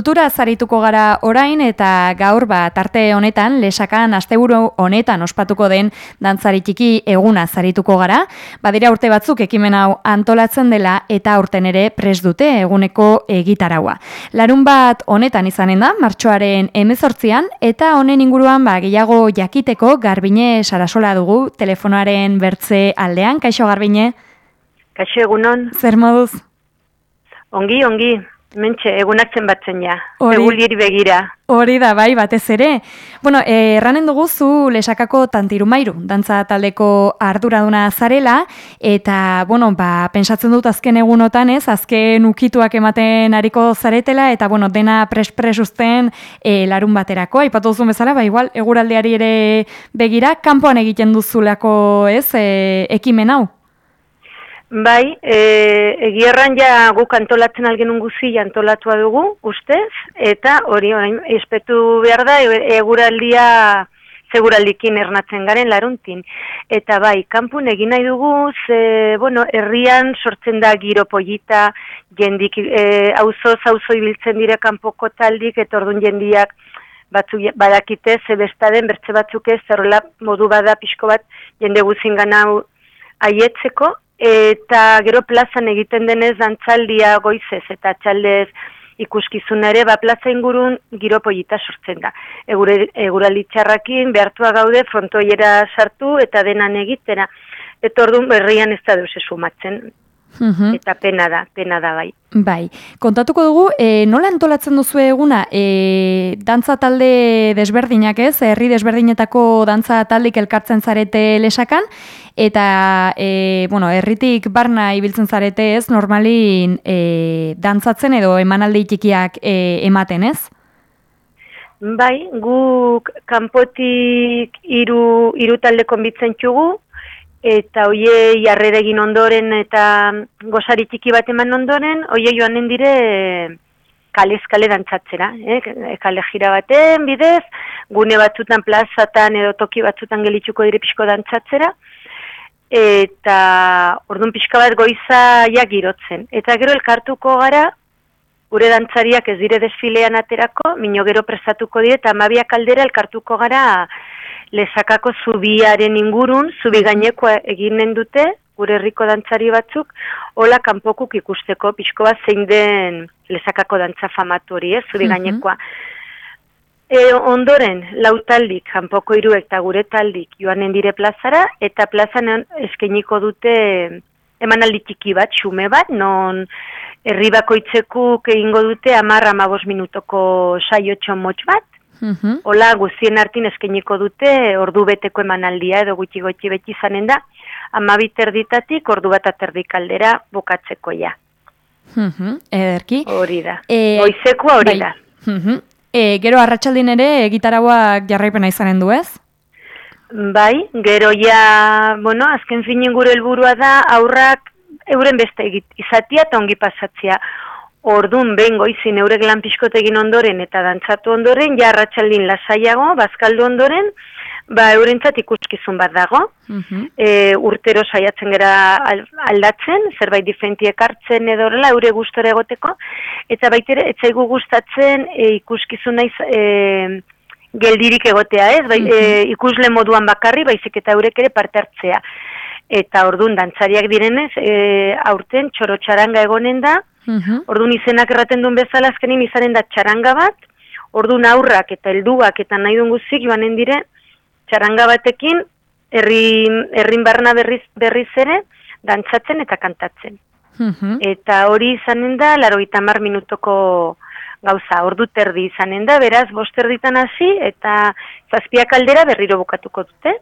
[SPEAKER 6] Kultura zarituko gara orain eta gaur ba tarte honetan lesakan asteburu honetan ospatuko den dantzari txiki eguna zarituko gara. Badira urte batzuk ekimen hau antolatzen dela eta aurten ere pres dute eguneko egitaraua. Larun bat honetan izanen da, martxoaren emezortzian, eta honen inguruan ba, gehiago jakiteko Garbine Sarasola dugu telefonoaren bertze aldean. Kaixo Garbine,
[SPEAKER 8] Kaixo egunon,
[SPEAKER 6] zer moduz?
[SPEAKER 8] ongi, ongi, mentxe, egunak zenbatzen ja, eguliri begira.
[SPEAKER 6] Hori da, bai, batez ere. Bueno, eh, erranen dugu zu lesakako tantirumairu, dantza taldeko arduraduna zarela, eta, bueno, ba, pensatzen dut azken egunotan ez, azken ukituak ematen ariko zaretela, eta, bueno, dena pres-pres uzten eh, larun baterako, aipatu duzun bezala, ba, igual, eguraldiari ere begira, kanpoan egiten duzulako, ez, eh, ekimen hau.
[SPEAKER 8] Bai, e, egierran ja guk antolatzen algenun guzi antolatua dugu, ustez, eta hori orain espetu behar da e- eguraldia seguraldikin ernatzen garen laruntin. Eta bai, kanpun egin nahi dugu, ze, bueno, herrian sortzen da giro polita, jendik, e, auzo auzo ibiltzen dire kanpoko taldik, eta orduan jendiak batzuk badakite, ze bestaden, bertze batzuk ez, zerrola modu bada pixko bat, jende guzin gana aietzeko, eta gero plazan egiten denez dantzaldia goizez eta txaldez ikuskizuna ere, ba plaza ingurun giro polita sortzen da. Egure, eguraldi txarrakin behartua gaude frontoiera sartu eta denan egitera. Eta orduan berrian ez da deus esumatzen.
[SPEAKER 6] Mhm.
[SPEAKER 8] Eta pena da, pena da bai.
[SPEAKER 6] Bai, kontatuko dugu, e, nola antolatzen duzu eguna, e, dantza talde desberdinak ez, herri desberdinetako dantza taldik elkartzen zarete lesakan, eta, e, bueno, herritik barna ibiltzen zarete ez, normalin e, dantzatzen edo emanaldi txikiak e, ematen ez?
[SPEAKER 8] Bai, guk kanpotik hiru hiru talde konbitzen txugu, eta hoie jarrera egin ondoren eta gozari txiki bat eman ondoren, hoie joanen dire kalez kale dantzatzera, eh? kale jira baten bidez, gune batzutan plazatan edo toki batzutan gelitzuko dire pixko dantzatzera, eta orduan pixka bat goiza ja girotzen. Eta gero elkartuko gara, gure dantzariak ez dire desfilean aterako, mino gero prestatuko dire, eta amabiak aldera elkartuko gara lezakako zubiaren ingurun, zubi gainekoa eginen dute, gure herriko dantzari batzuk, hola kanpokuk ikusteko, pixko bat zein den lezakako dantza famatu hori, ez, zubi
[SPEAKER 6] Mhm.
[SPEAKER 8] gainekoa. E, ondoren, lau taldik, kanpoko hiruek eta gure taldik joanen dire plazara, eta plazan eskainiko dute emanaldi txiki bat, xume bat, non herri bakoitzekuk egingo dute amar amabos minutoko saiotxo motx bat,
[SPEAKER 6] Mhm.
[SPEAKER 8] Hola, guztien artin eskainiko dute ordu beteko emanaldia edo gutxi gutxi beti izanen da, amabit erditatik ordu bat aterdik aldera bukatzeko ja.
[SPEAKER 6] Mhm. Ederki.
[SPEAKER 8] Hori da.
[SPEAKER 6] E,
[SPEAKER 8] Goizekoa hori
[SPEAKER 6] bai.
[SPEAKER 8] da.
[SPEAKER 6] Mhm. E, gero arratsaldin ere egitarauak jarraipena izanen du ez?
[SPEAKER 8] Bai, gero ja, bueno, azken finen gure helburua da aurrak euren beste egit, izatia eta ongi pasatzea. Ordun behin goizin eurek lan pixkot egin ondoren eta dantzatu ondoren, ja arratsaldin lasaiago, bazkaldu ondoren, ba eurentzat ikuskizun bat dago.
[SPEAKER 6] Mhm.
[SPEAKER 8] e, urtero saiatzen gera al- aldatzen, zerbait diferentiek hartzen edo horrela, eure gustora egoteko, eta baitere, etzaigu gustatzen e, ikuskizun naiz e, geldirik egotea, ez? Bai, e, ikusle moduan bakarri, baizik eta eurek ere parte hartzea. Eta ordun dantzariak direnez, e, aurten txoro txaranga egonen da,
[SPEAKER 6] Mhm.
[SPEAKER 8] Orduan izenak erraten duen bezala azkenin izanen da txaranga bat, orduan aurrak eta helduak eta nahi duen guztik joanen dire, txaranga batekin herri, herrin barna berriz, berriz ere, dantzatzen eta kantatzen.
[SPEAKER 6] Mhm.
[SPEAKER 8] Eta hori izanen da, laro mar minutoko gauza, ordu terdi izanen da, beraz, bost erditan hasi eta zazpiak aldera berriro bukatuko dute.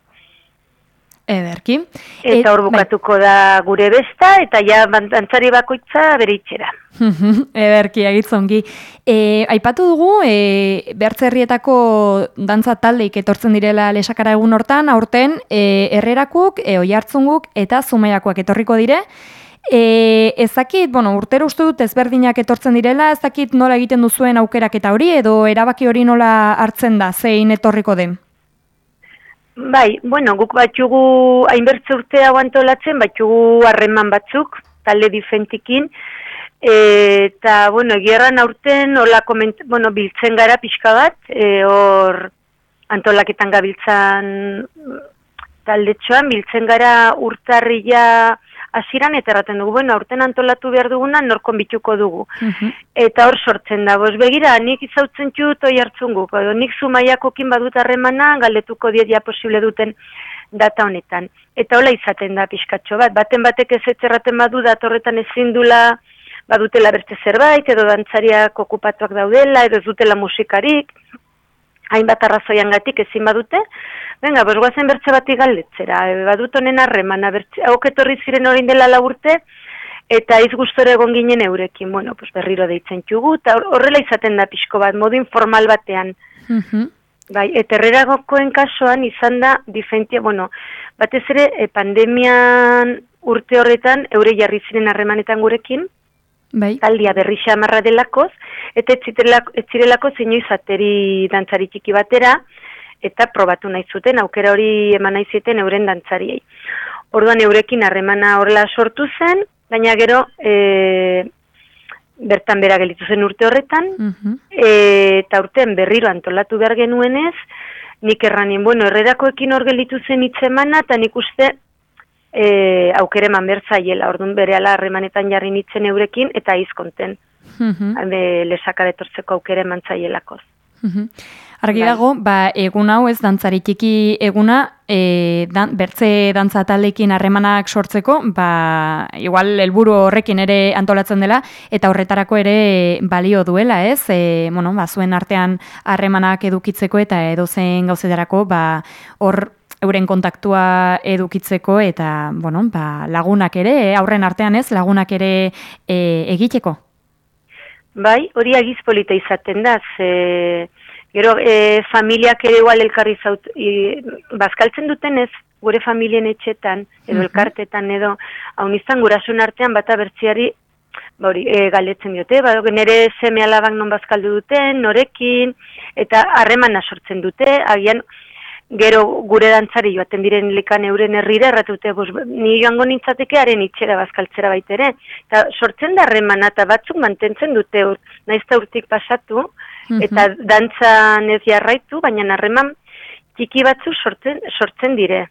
[SPEAKER 6] Ederki.
[SPEAKER 8] Eta hor bukatuko da gure besta, eta ja dantzari bakoitza bere itxera.
[SPEAKER 6] Ederki, agitzongi. E, aipatu dugu, e, behartzerrietako dantza taldeik etortzen direla lesakara egun hortan, aurten, e, errerakuk, e, oiartzunguk eta zumeiakoak etorriko dire. E, ezakit, bueno, urtero uste dut ezberdinak etortzen direla, ezakit nola egiten duzuen aukerak eta hori, edo erabaki hori nola hartzen da, zein etorriko den?
[SPEAKER 8] Bai, bueno, guk batxugu hainbertze urte hau antolatzen, batxugu harreman batzuk, talde difentikin, eta, bueno, egierran aurten, hola koment, bueno, biltzen gara pixka bat, e, hor antolaketan gabiltzan taldetxoan, biltzen gara urtarria hasieran eta erraten dugu, bueno, aurten antolatu behar duguna norkon bituko dugu. Eta hor sortzen da, bos begira, nik izautzen txut oi hartzun guk, edo nik zumaiakokin badut harremana, galdetuko diedia posible duten data honetan. Eta hola izaten da pixkatxo bat, baten batek ez etxerraten badu datorretan ezin dula, badutela beste zerbait, edo dantzariak okupatuak daudela, edo ez dutela musikarik, hainbat arrazoian gatik ezin badute, venga, bos guazen bertze bati galdetzera, e, badut honen harremana, bertze, hauk etorri ziren orain dela laburte, eta iz gustore egon ginen eurekin, bueno, pues berriro deitzen txugu, eta hor- horrela izaten da pixko bat, modu informal batean. Bai, eta herreragokoen kasuan izan da diferentia, bueno, batez ere e, pandemian urte horretan eure jarri ziren harremanetan gurekin,
[SPEAKER 6] Bai.
[SPEAKER 8] taldia berri xamarra delakoz, eta ez zirelako, izateri dantzari txiki batera, eta probatu nahi zuten, aukera hori eman nahi zieten euren dantzariei. Orduan eurekin harremana horrela sortu zen, baina gero e, bertan bera gelitu zen urte horretan, e, eta urtean berriro antolatu behar genuenez, nik erranien, bueno, herrerakoekin hor gelitu zen hitzemana, eta nik uste e, aukere eman behar zaiela, orduan bere harremanetan jarri nitzen eurekin, eta izkonten, mm lesaka detortzeko aukere eman zaielakoz.
[SPEAKER 6] Mhm. Argi dago, ba, egun hau ez dantzari txiki eguna, e, dan, bertze dantza taldeekin harremanak sortzeko, ba, igual helburu horrekin ere antolatzen dela, eta horretarako ere balio duela, ez? E, bueno, ba, zuen artean harremanak edukitzeko eta edozen gauzetarako, ba, hor euren kontaktua edukitzeko eta, bueno, ba, lagunak ere, aurren artean ez, lagunak ere e, egiteko.
[SPEAKER 8] Bai, hori agiz polita izaten da, ze, gero e, familiak ere igual elkarri zaut, i, bazkaltzen dutenez, gure familien etxetan, edo elkartetan, edo, hau izan gurasun artean bata bertziari, ba hori, e, galdetzen diote, ba, nire seme alabak non bazkaldu duten, norekin, eta harremana sortzen dute, agian, gero gure dantzari joaten diren likan euren herrira, erratute, bos, ni joango nintzateke haren itxera bazkaltzera baitere. Eta sortzen da harremana eta batzuk mantentzen dute, ur, naizta urtik pasatu,
[SPEAKER 6] Mhm.
[SPEAKER 8] eta dantzan ez jarraitu, baina harreman txiki batzu sortzen, sortzen dire.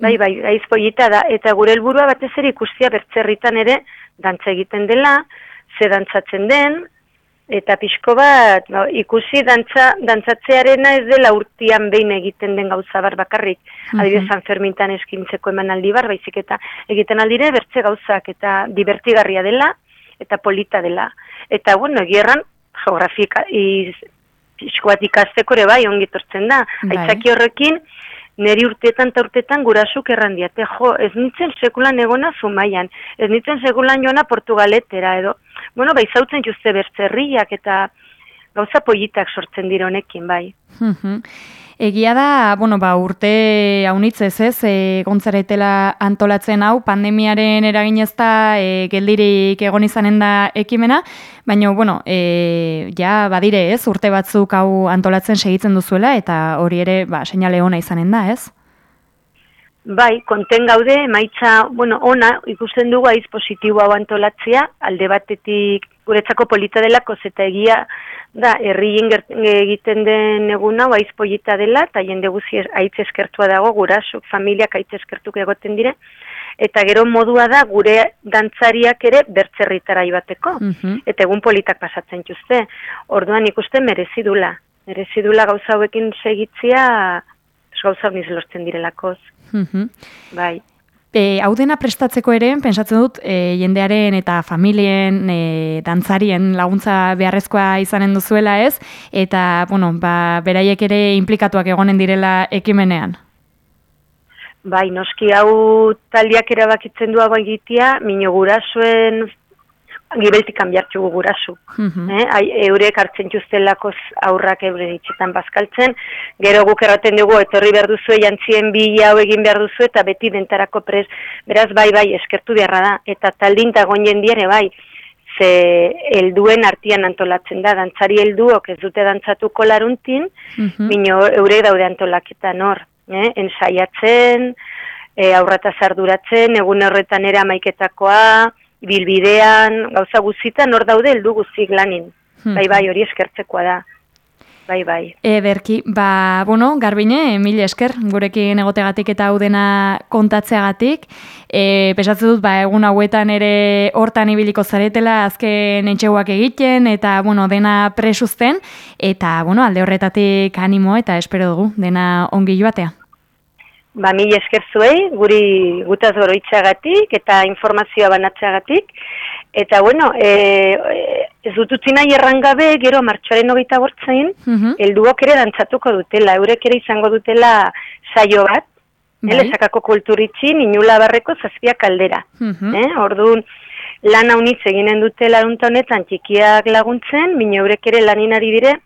[SPEAKER 8] Bai, bai, gaiz polita da, eta gure helburua batez ere ikustia bertzerritan ere dantza egiten dela, ze dantzatzen den, eta pixko bat, ba, ikusi dantza, dantzatzearena ez dela urtian behin egiten den gauza bar bakarrik.
[SPEAKER 6] Mhm.
[SPEAKER 8] Adibidez, San Fermintan eskintzeko emanaldi bar, baizik eta egiten aldire bertze gauzak eta divertigarria dela eta polita dela. Eta, bueno, egierran, geografika, iz, pixko bat ikasteko ere bai, ongi etortzen da.
[SPEAKER 6] Bai.
[SPEAKER 8] Aitzaki horrekin, neri urtetan eta urtetan gurasuk erran diate, jo, ez nintzen sekulan egona zumaian, ez nintzen sekulan joana portugaletera, edo, bueno, bai, zautzen juzte bertzerriak eta gauza politak sortzen dira honekin, bai.
[SPEAKER 6] Egia da, bueno, ba, urte haunitzez ez, e, gontzaretela antolatzen hau, pandemiaren eraginez da e, geldirik egon izanen da ekimena, baina, bueno, e, ja, badire ez, urte batzuk hau antolatzen segitzen duzuela, eta hori ere, ba, seinale ona izanen da, ez?
[SPEAKER 8] Bai, konten gaude, emaitza, bueno, ona, ikusten dugu aiz positibo hau antolatzea, alde batetik guretzako polita delako, eta egia da, herrien gert- egiten den egun hau aiz polita dela, eta jende guzi aitz eskertua dago, gurasuk, familiak aitz eskertuk egoten dire, eta gero modua da gure dantzariak ere bertzerritara ibateko,
[SPEAKER 6] Mhm.
[SPEAKER 8] eta egun politak pasatzen juzte. Orduan ikusten merezi dula, merezi dula gauza hauekin segitzia, gauza hau niz lortzen direlakoz.
[SPEAKER 6] Mhm.
[SPEAKER 8] Bai.
[SPEAKER 6] E, hau dena prestatzeko ere, pentsatzen dut, e, jendearen eta familien, e, dantzarien laguntza beharrezkoa izanen duzuela ez, eta, bueno, ba, beraiek ere implikatuak egonen direla ekimenean.
[SPEAKER 8] Bai, noski hau taldiak erabakitzen du hau egitea, mino gurasuen gibeltik kanbiartxugu gurasu.
[SPEAKER 6] Mhm.
[SPEAKER 8] Eh? Ai, eurek hartzen juztelakoz aurrak euren itxetan bazkaltzen, gero guk erraten dugu, etorri behar duzu, jantzien bi hau egin behar duzu, eta beti dentarako pres, beraz bai, bai, eskertu beharra da, eta taldin eta gonjen diere bai, ze helduen artian antolatzen da, dantzari helduok ez dute dantzatuko laruntin,
[SPEAKER 6] Mhm.
[SPEAKER 8] Bino eurek daude antolaketan hor, eh? ensaiatzen, e, aurrata zarduratzen, egun horretan ere amaiketakoa, bilbidean, gauza guztitan, hor daude heldu guztik lanin.
[SPEAKER 6] Hmm.
[SPEAKER 8] Bai, bai, hori eskertzekoa da. Bai, bai.
[SPEAKER 6] Ederki, ba, bueno, Garbine, mil esker, gurekin egotegatik eta hau dena kontatzeagatik. E, pesatze dut, ba, egun hauetan ere hortan ibiliko zaretela, azken entxeguak egiten, eta, bueno, dena presuzten, eta, bueno, alde horretatik animo, eta espero dugu, dena ongi joatea.
[SPEAKER 8] Ba, mil esker zuei, guri gutaz goroitxagatik eta informazioa banatzeagatik. Eta, bueno, e, e, ez dut utzi nahi errangabe, gero martxoaren hogeita bortzain,
[SPEAKER 6] Mhm.
[SPEAKER 8] helduok ere dantzatuko dutela, eurek ere izango dutela saio bat,
[SPEAKER 6] Bai.
[SPEAKER 8] lesakako kulturitxin, inula barreko zazpiak kaldera.
[SPEAKER 6] Mhm.
[SPEAKER 8] Eh? Orduan, lan haunitz eginen dute larunta honetan txikiak laguntzen, mine eurek ere lanin ari dire,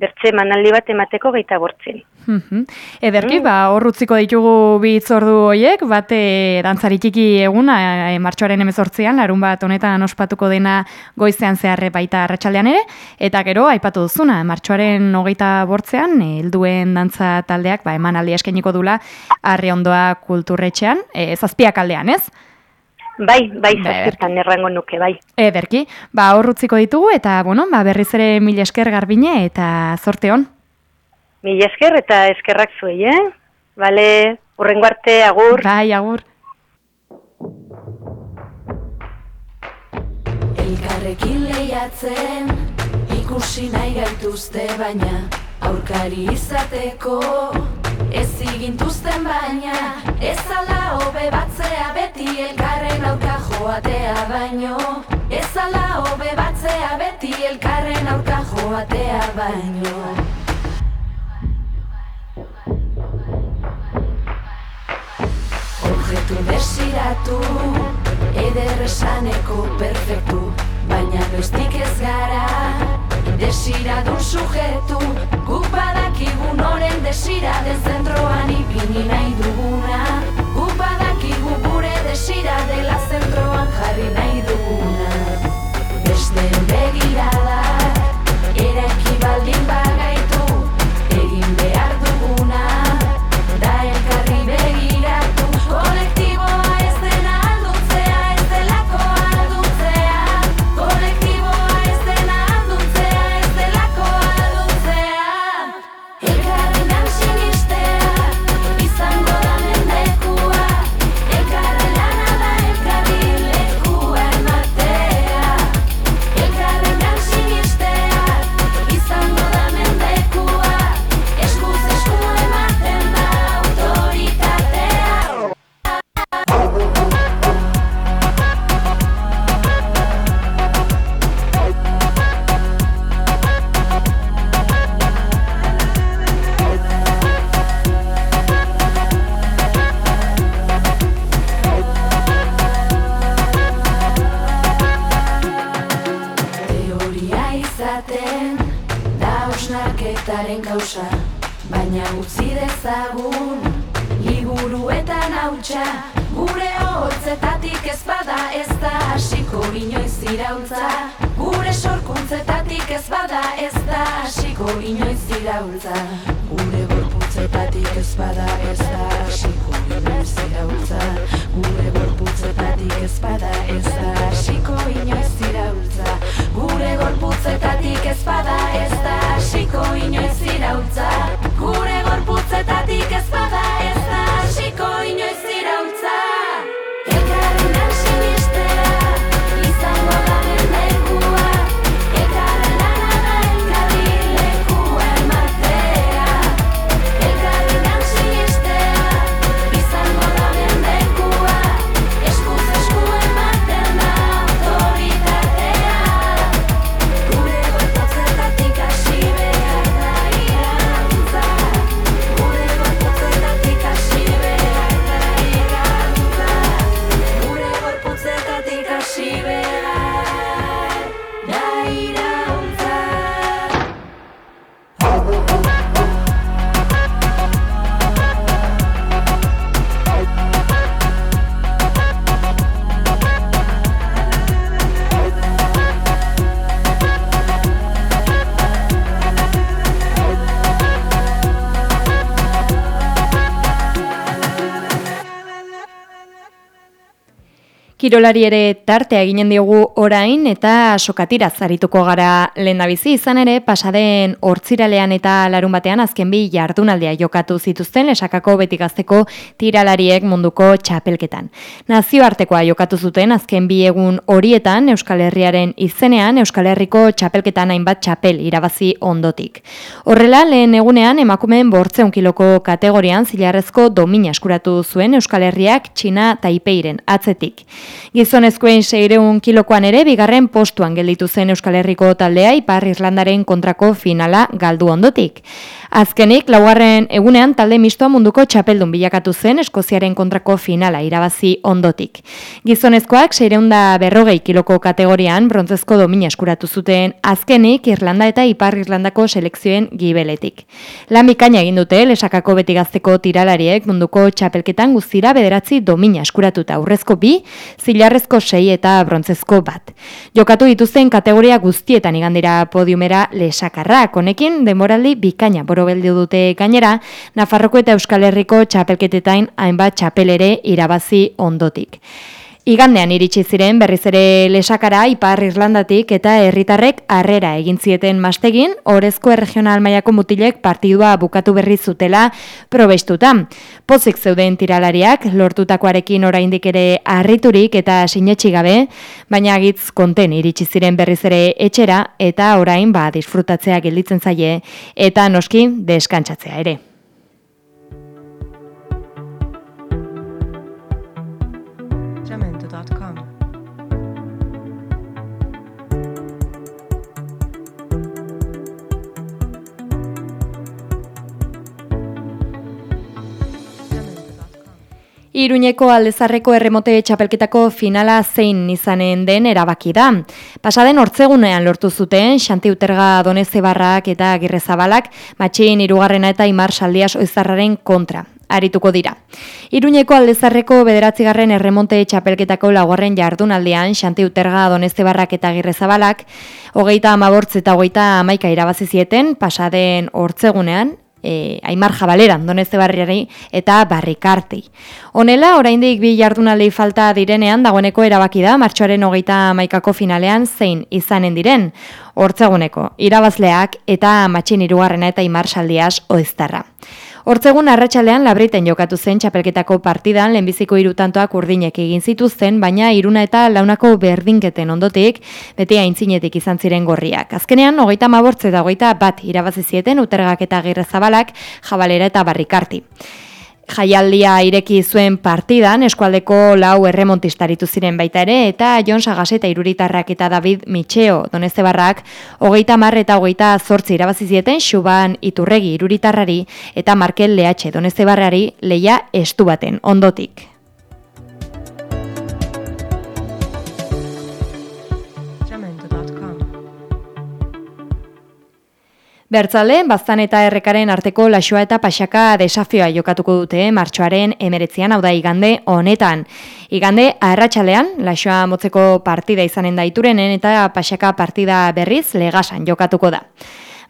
[SPEAKER 8] bertze manaldi bat emateko geita bortzen.
[SPEAKER 6] Mhm. Ederki, ba, hor utziko ditugu bi hitzordu hoiek, bate dantzari txiki eguna, e, martxoaren emezortzian, larun bat honetan ospatuko dena goizean zeharre baita arratsaldean ere, eta gero, aipatu duzuna, martxoaren hogeita bortzean, e, helduen dantza taldeak, ba, eman aldi eskeniko dula, arre ondoa kulturretxean, e, zazpiak aldean, ez?
[SPEAKER 8] Bai, bai,
[SPEAKER 6] Ba,
[SPEAKER 8] zazpietan errango nuke, bai.
[SPEAKER 6] Ederki, ba, hor utziko ditugu, eta, bueno, ba, berriz ere mil esker garbine, eta zorte hon.
[SPEAKER 8] Mil esker eta eskerrak zuei, eh? Bale, urrengo arte, agur.
[SPEAKER 6] Bai, agur.
[SPEAKER 7] Elkarrekin lehiatzen ikusi nahi gaituzte baina aurkari izateko ez igintuzten baina ez ala hobe batzea beti elkarren aurka joatea baino. Ez ala hobe batzea beti elkarren aurka joatea baino. Objektu desiratu, eder esaneko perfektu Baina noiztik ez gara, desiradun sujetu Guk badakigu noren desira den zentroan ipini nahi duguna. Guk badakigu gure desira dela zentroan jarri nahi duguna. Beste begirada, eraiki baldin
[SPEAKER 1] Kirolari ere tartea eginen diogu orain eta sokatira zarituko gara lehendabizi izan ere pasaden hortziralean eta larun batean azken bi jardunaldia jokatu zituzten lesakako betigazteko tiralariek munduko txapelketan. Nazioartekoa jokatu zuten azken bi egun horietan Euskal Herriaren izenean Euskal Herriko txapelketan hainbat txapel irabazi ondotik. Horrela lehen egunean emakumeen bortzeun kiloko kategorian zilarrezko domina eskuratu zuen Euskal Herriak Txina Taipeiren atzetik. Gizonezkoen seireun kilokoan ere, bigarren postuan gelditu zen Euskal Herriko taldea Ipar Irlandaren kontrako finala galdu ondotik. Azkenik, laugarren egunean talde mistoa munduko txapeldun bilakatu zen Eskoziaren kontrako finala irabazi ondotik. Gizonezkoak seireunda berrogei kiloko kategorian brontzezko domina eskuratu zuten azkenik Irlanda eta Ipar Irlandako selekzioen gibeletik. Lan bikaina egin dute lesakako betigazteko tiralariek munduko txapelketan guztira bederatzi domina eskuratuta aurrezko bi, zilarrezko sei eta brontzezko bat. Jokatu dituzten kategoria guztietan igandira podiumera lesakarrak, honekin demoraldi bikaina borobeldu dute gainera, Nafarroko eta Euskal Herriko txapelketetain hainbat txapelere irabazi ondotik. Igandean iritsi ziren berriz ere lesakara Ipar Irlandatik eta herritarrek harrera egin zieten mastegin, orezko erregional mailako mutilek partidua bukatu berri zutela probestuta. Pozik zeuden tiralariak lortutakoarekin oraindik ere harriturik eta sinetxi gabe, baina agitz konten iritsi ziren berriz ere etxera eta orain ba disfrutatzea gelditzen zaie eta noski deskantsatzea ere. Iruñeko aldezarreko erremote txapelketako finala zein izanen den erabaki da. Pasaden hortzegunean lortu zuten, Xanti Uterga Donezebarrak eta Girrezabalak, matxin irugarrena eta Imar Saldias Oizarraren kontra arituko dira. Iruñeko aldezarreko bederatzigarren erremonte txapelketako laugarren jardunaldean Xanti Uterga Donezebarrak eta Girrezabalak, hogeita amabortz eta hogeita amaika irabazi zieten, pasaden hortzegunean, e, Aimar Jabaleran, Donezte Barriari eta Barrikartei. Honela, oraindik bi jardunaldi falta direnean, dagoeneko erabaki da, martxoaren hogeita maikako finalean zein izanen diren, hortzeguneko, irabazleak eta matxin irugarrena eta Aimar Saldias oiztarra. Hortzegun arratsalean labriten jokatu zen txapelketako partidan lehenbiziko irutantoak urdinek egin zituzten, baina iruna eta launako berdinketen ondotik, beti aintzinetik izan ziren gorriak. Azkenean, hogeita mabortze eta hogeita bat irabazi zieten utergak eta girrezabalak, jabalera eta barrikarti. Jaialdia ireki zuen partidan, eskualdeko lau erremontistaritu ziren baita ere, eta Jon Sagas eta Iruritarrak eta David Mitxeo, Donezebarrak, hogeita mar eta hogeita zortzi irabazi zieten Xuban Iturregi Iruritarrari eta Markel Lehatxe Donezebarrari leia estu baten, ondotik. Bertzale, baztan eta errekaren arteko laxoa eta pasaka desafioa jokatuko dute martxoaren emeretzian, hau da igande honetan. Igande, arratsaldean laxoa motzeko partida izanen da iturenen eta pasaka partida berriz legasan jokatuko da.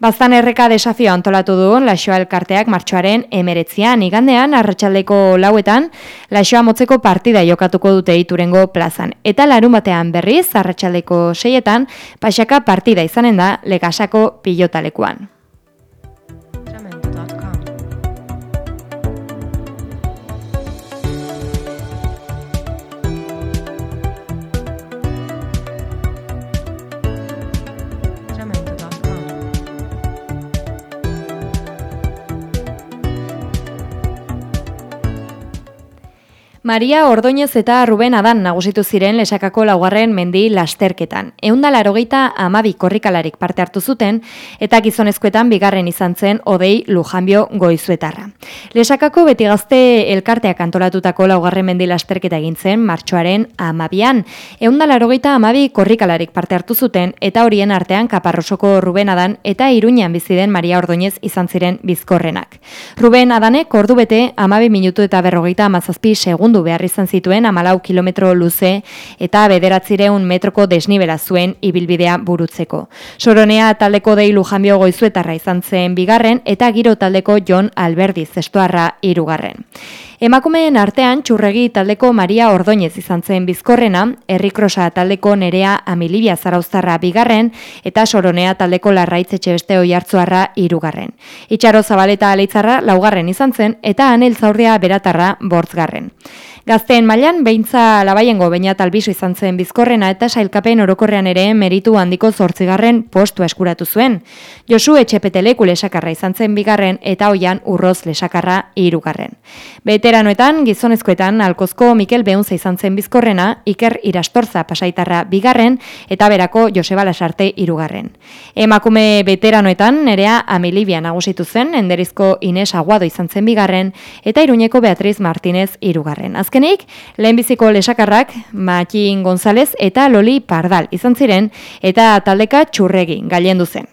[SPEAKER 1] Baztan erreka desafio antolatu du Laixoa elkarteak martxoaren emeretzian igandean arratsaldeko lauetan Laixoa motzeko partida jokatuko dute iturengo plazan. Eta larun batean berriz arratsaldeko seietan pasaka partida izanen da legasako pilotalekuan. Maria Ordoñez eta Ruben Adan nagusitu ziren lesakako laugarren mendi lasterketan. Eunda larogeita amabi korrikalarik parte hartu zuten, eta gizonezkoetan bigarren izan zen odei lujanbio goizuetarra. Lesakako beti gazte elkarteak antolatutako laugarren mendi lasterketa egin zen martxoaren amabian. Eunda larogeita amabi korrikalarik parte hartu zuten, eta horien artean kaparrosoko Ruben Adan eta iruñan biziden Maria Ordoñez izan ziren bizkorrenak. Ruben Adanek ordu bete amabi minutu eta berrogeita amazazpi segundu behar izan zituen amalau kilometro luze eta bederatzireun metroko desnibela zuen ibilbidea burutzeko. Soronea taldeko deilu janbio goizuetarra izan zen bigarren eta giro taldeko Jon Alberdi zestuarra irugarren. Emakumeen artean txurregi taldeko Maria Ordoñez izan zen bizkorrena, Herrikrosa taldeko Nerea Amilibia Zarauztarra bigarren eta Soronea taldeko Larraitz Etxebeste Oihartzuarra hirugarren. Itxaro Zabaleta Aleitzarra laugarren izan zen eta Anel Zaurria Beratarra bortzgarren. Gazteen mailan beintza labaiengo bainat albizu izan zen bizkorrena eta sailkapen orokorrean ere meritu handiko zortzigarren postua eskuratu zuen. Josu etxepeteleku lesakarra izan zen bigarren eta hoian urroz lesakarra hirugarren. Veteranoetan gizonezkoetan alkozko Mikel Beuntza izan zen bizkorrena, Iker Irastorza pasaitarra bigarren eta berako Joseba Lasarte hirugarren. Emakume veteranoetan nerea Amilibia nagusitu zen, enderizko Ines Aguado izan zen bigarren eta Iruñeko Beatriz Martinez hirugarren. Azkenik, lehenbiziko lesakarrak Makin González eta Loli Pardal izan ziren eta taldeka txurregi gailendu zen.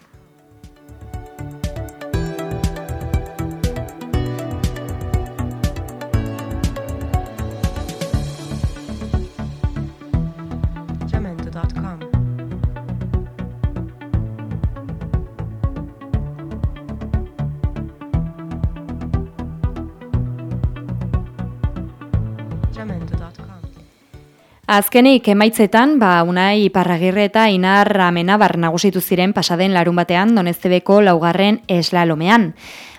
[SPEAKER 1] Azkenik emaitzetan, ba, unai iparragirre eta inar amenabar nagusitu ziren pasaden larun batean doneztebeko laugarren eslalomean.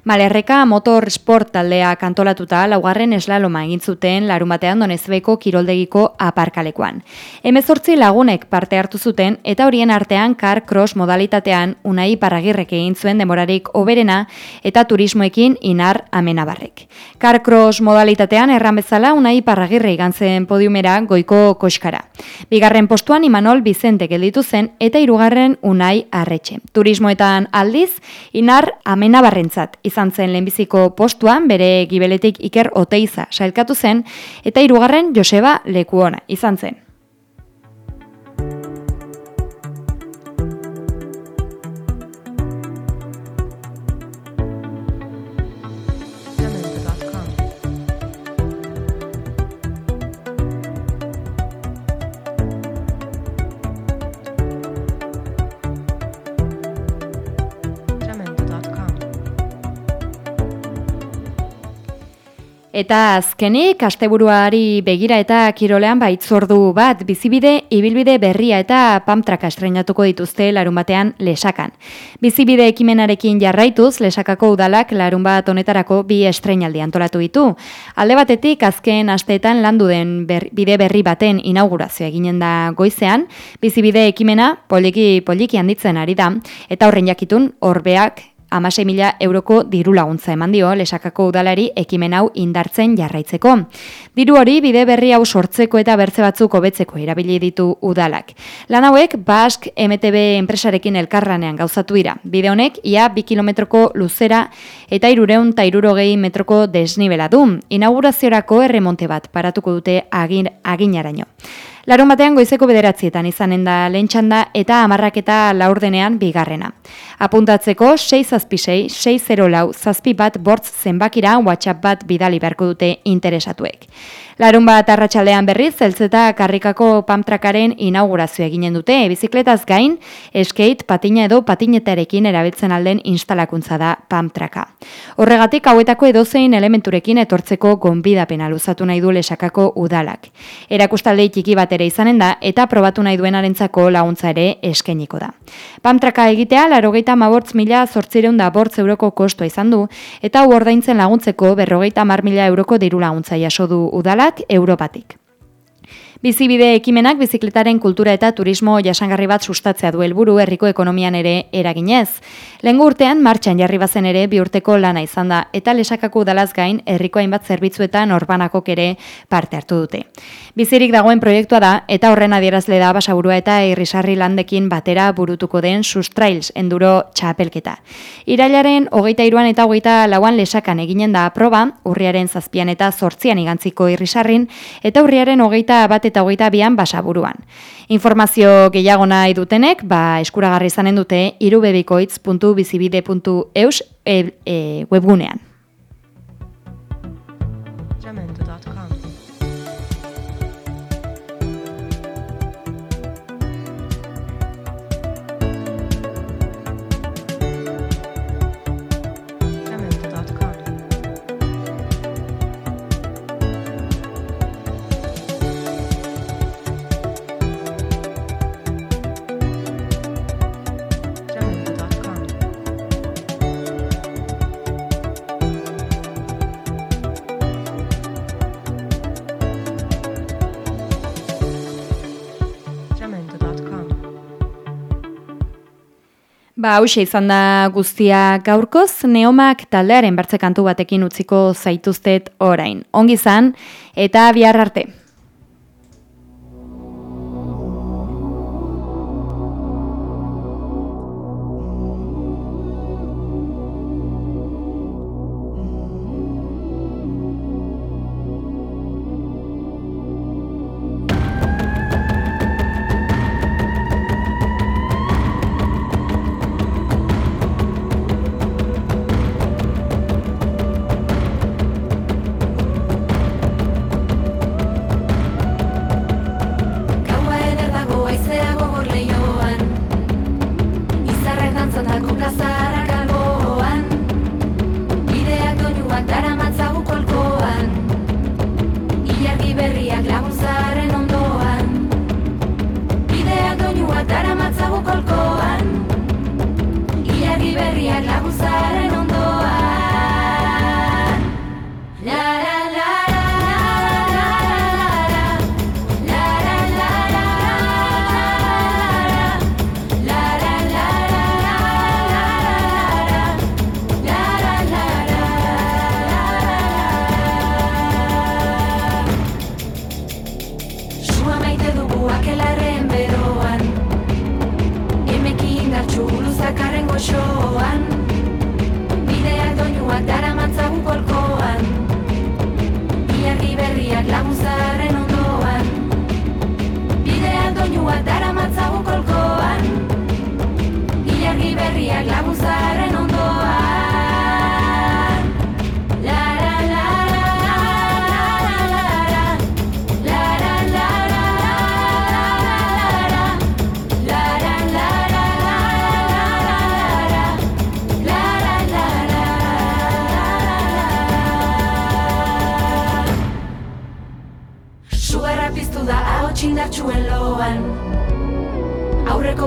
[SPEAKER 1] Malerreka motor sport taldea kantolatuta laugarren eslaloma egin zuten larun batean donezbeko kiroldegiko aparkalekoan. Hemezortzi lagunek parte hartu zuten eta horien artean car cross modalitatean unai paragirrek egin zuen demorarik oberena eta turismoekin inar amenabarrek. Car cross modalitatean erran bezala unai paragirre igantzen podiumera goiko koskara. Bigarren postuan Imanol Bizente gelditu zen eta hirugarren unai arretxe. Turismoetan aldiz, inar amenabarrentzat izan zen lehenbiziko postuan bere gibeletik Iker Oteiza sailkatu zen eta hirugarren Joseba Lekuona izan zen. Eta azkenik, asteburuari begira eta kirolean baitzordu bat, bizibide, ibilbide berria eta pamtraka estrenatuko dituzte larun batean lesakan. Bizibide ekimenarekin jarraituz, lesakako udalak larun bat honetarako bi estrenaldi antolatu ditu. Alde batetik, azken asteetan landu den ber, bide berri baten inaugurazioa eginen da goizean, bizibide ekimena poliki poliki handitzen ari da, eta horren jakitun, horbeak amasei mila euroko diru laguntza eman dio lesakako udalari ekimen hau indartzen jarraitzeko. Diru hori bide berri hau sortzeko eta bertze batzuk hobetzeko erabili ditu udalak. Lan hauek Bask MTB enpresarekin elkarranean gauzatu dira. Bide honek ia bi kilometroko luzera eta irureun eta irurogei metroko desnibela du. Inauguraziorako erremonte bat paratuko dute agin, aginaraino. Larun batean goizeko bederatzietan izanen da lehen txanda eta amarrak eta laurdenean bigarrena. Apuntatzeko 6 zazpi 6, 6 0 lau, zazpi bat bortz zenbakira WhatsApp bat bidali beharko dute interesatuek. Larun bat arratsaldean berriz, zeltzeta karrikako pamtrakaren inaugurazio eginen dute, bizikletaz gain, skate, patina edo patinetarekin erabiltzen alden instalakuntza da pamtraka. Horregatik hauetako edozein elementurekin etortzeko gonbidapena luzatu nahi du lesakako udalak. Erakustalde txiki bat ere izanen da eta probatu nahi duenarentzako laguntza ere eskeniko da. Pamtraka egitea, larogeita mabortz mila zortzireun da bortz euroko kostua izan du, eta hau ordaintzen laguntzeko berrogeita mar mila euroko diru laguntza jaso du udalak Europatik. Bizibide ekimenak bizikletaren kultura eta turismo jasangarri bat sustatzea du helburu herriko ekonomian ere eraginez. Lengo urtean martxan jarri bazen ere bi urteko lana izan da eta lesakako udalaz gain herriko hainbat zerbitzuetan orbanakok ere parte hartu dute. Bizirik dagoen proiektua da eta horren adierazle da basaburua eta irrisarri landekin batera burutuko den sustrails enduro txapelketa. Irailaren hogeita iruan eta hogeita lauan lesakan eginen da proba, urriaren zazpian eta zortzian igantziko irrisarrin, eta urriaren hogeita bat eta hogeita bian basaburuan. Informazio gehiago nahi dutenek, ba, eskuragarri izanen dute irubebikoitz.bizibide.eus e, e, webgunean.
[SPEAKER 7] Ba, hause izan da guztia gaurkoz, neomak taldearen bertze kantu batekin utziko zaituztet orain. Ongi izan eta bihar arte.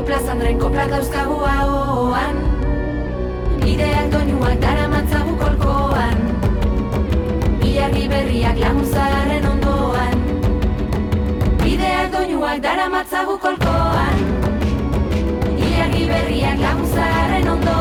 [SPEAKER 9] Bilboko plazan renkoplak dauzkagu ahoan. Ideak doinuak dara matzagu kolkoan. Bilargi berriak laguntzaren ondoan. Bideak doinuak dara matzagu kolkoan. Bilargi berriak laguntzaren ondoan.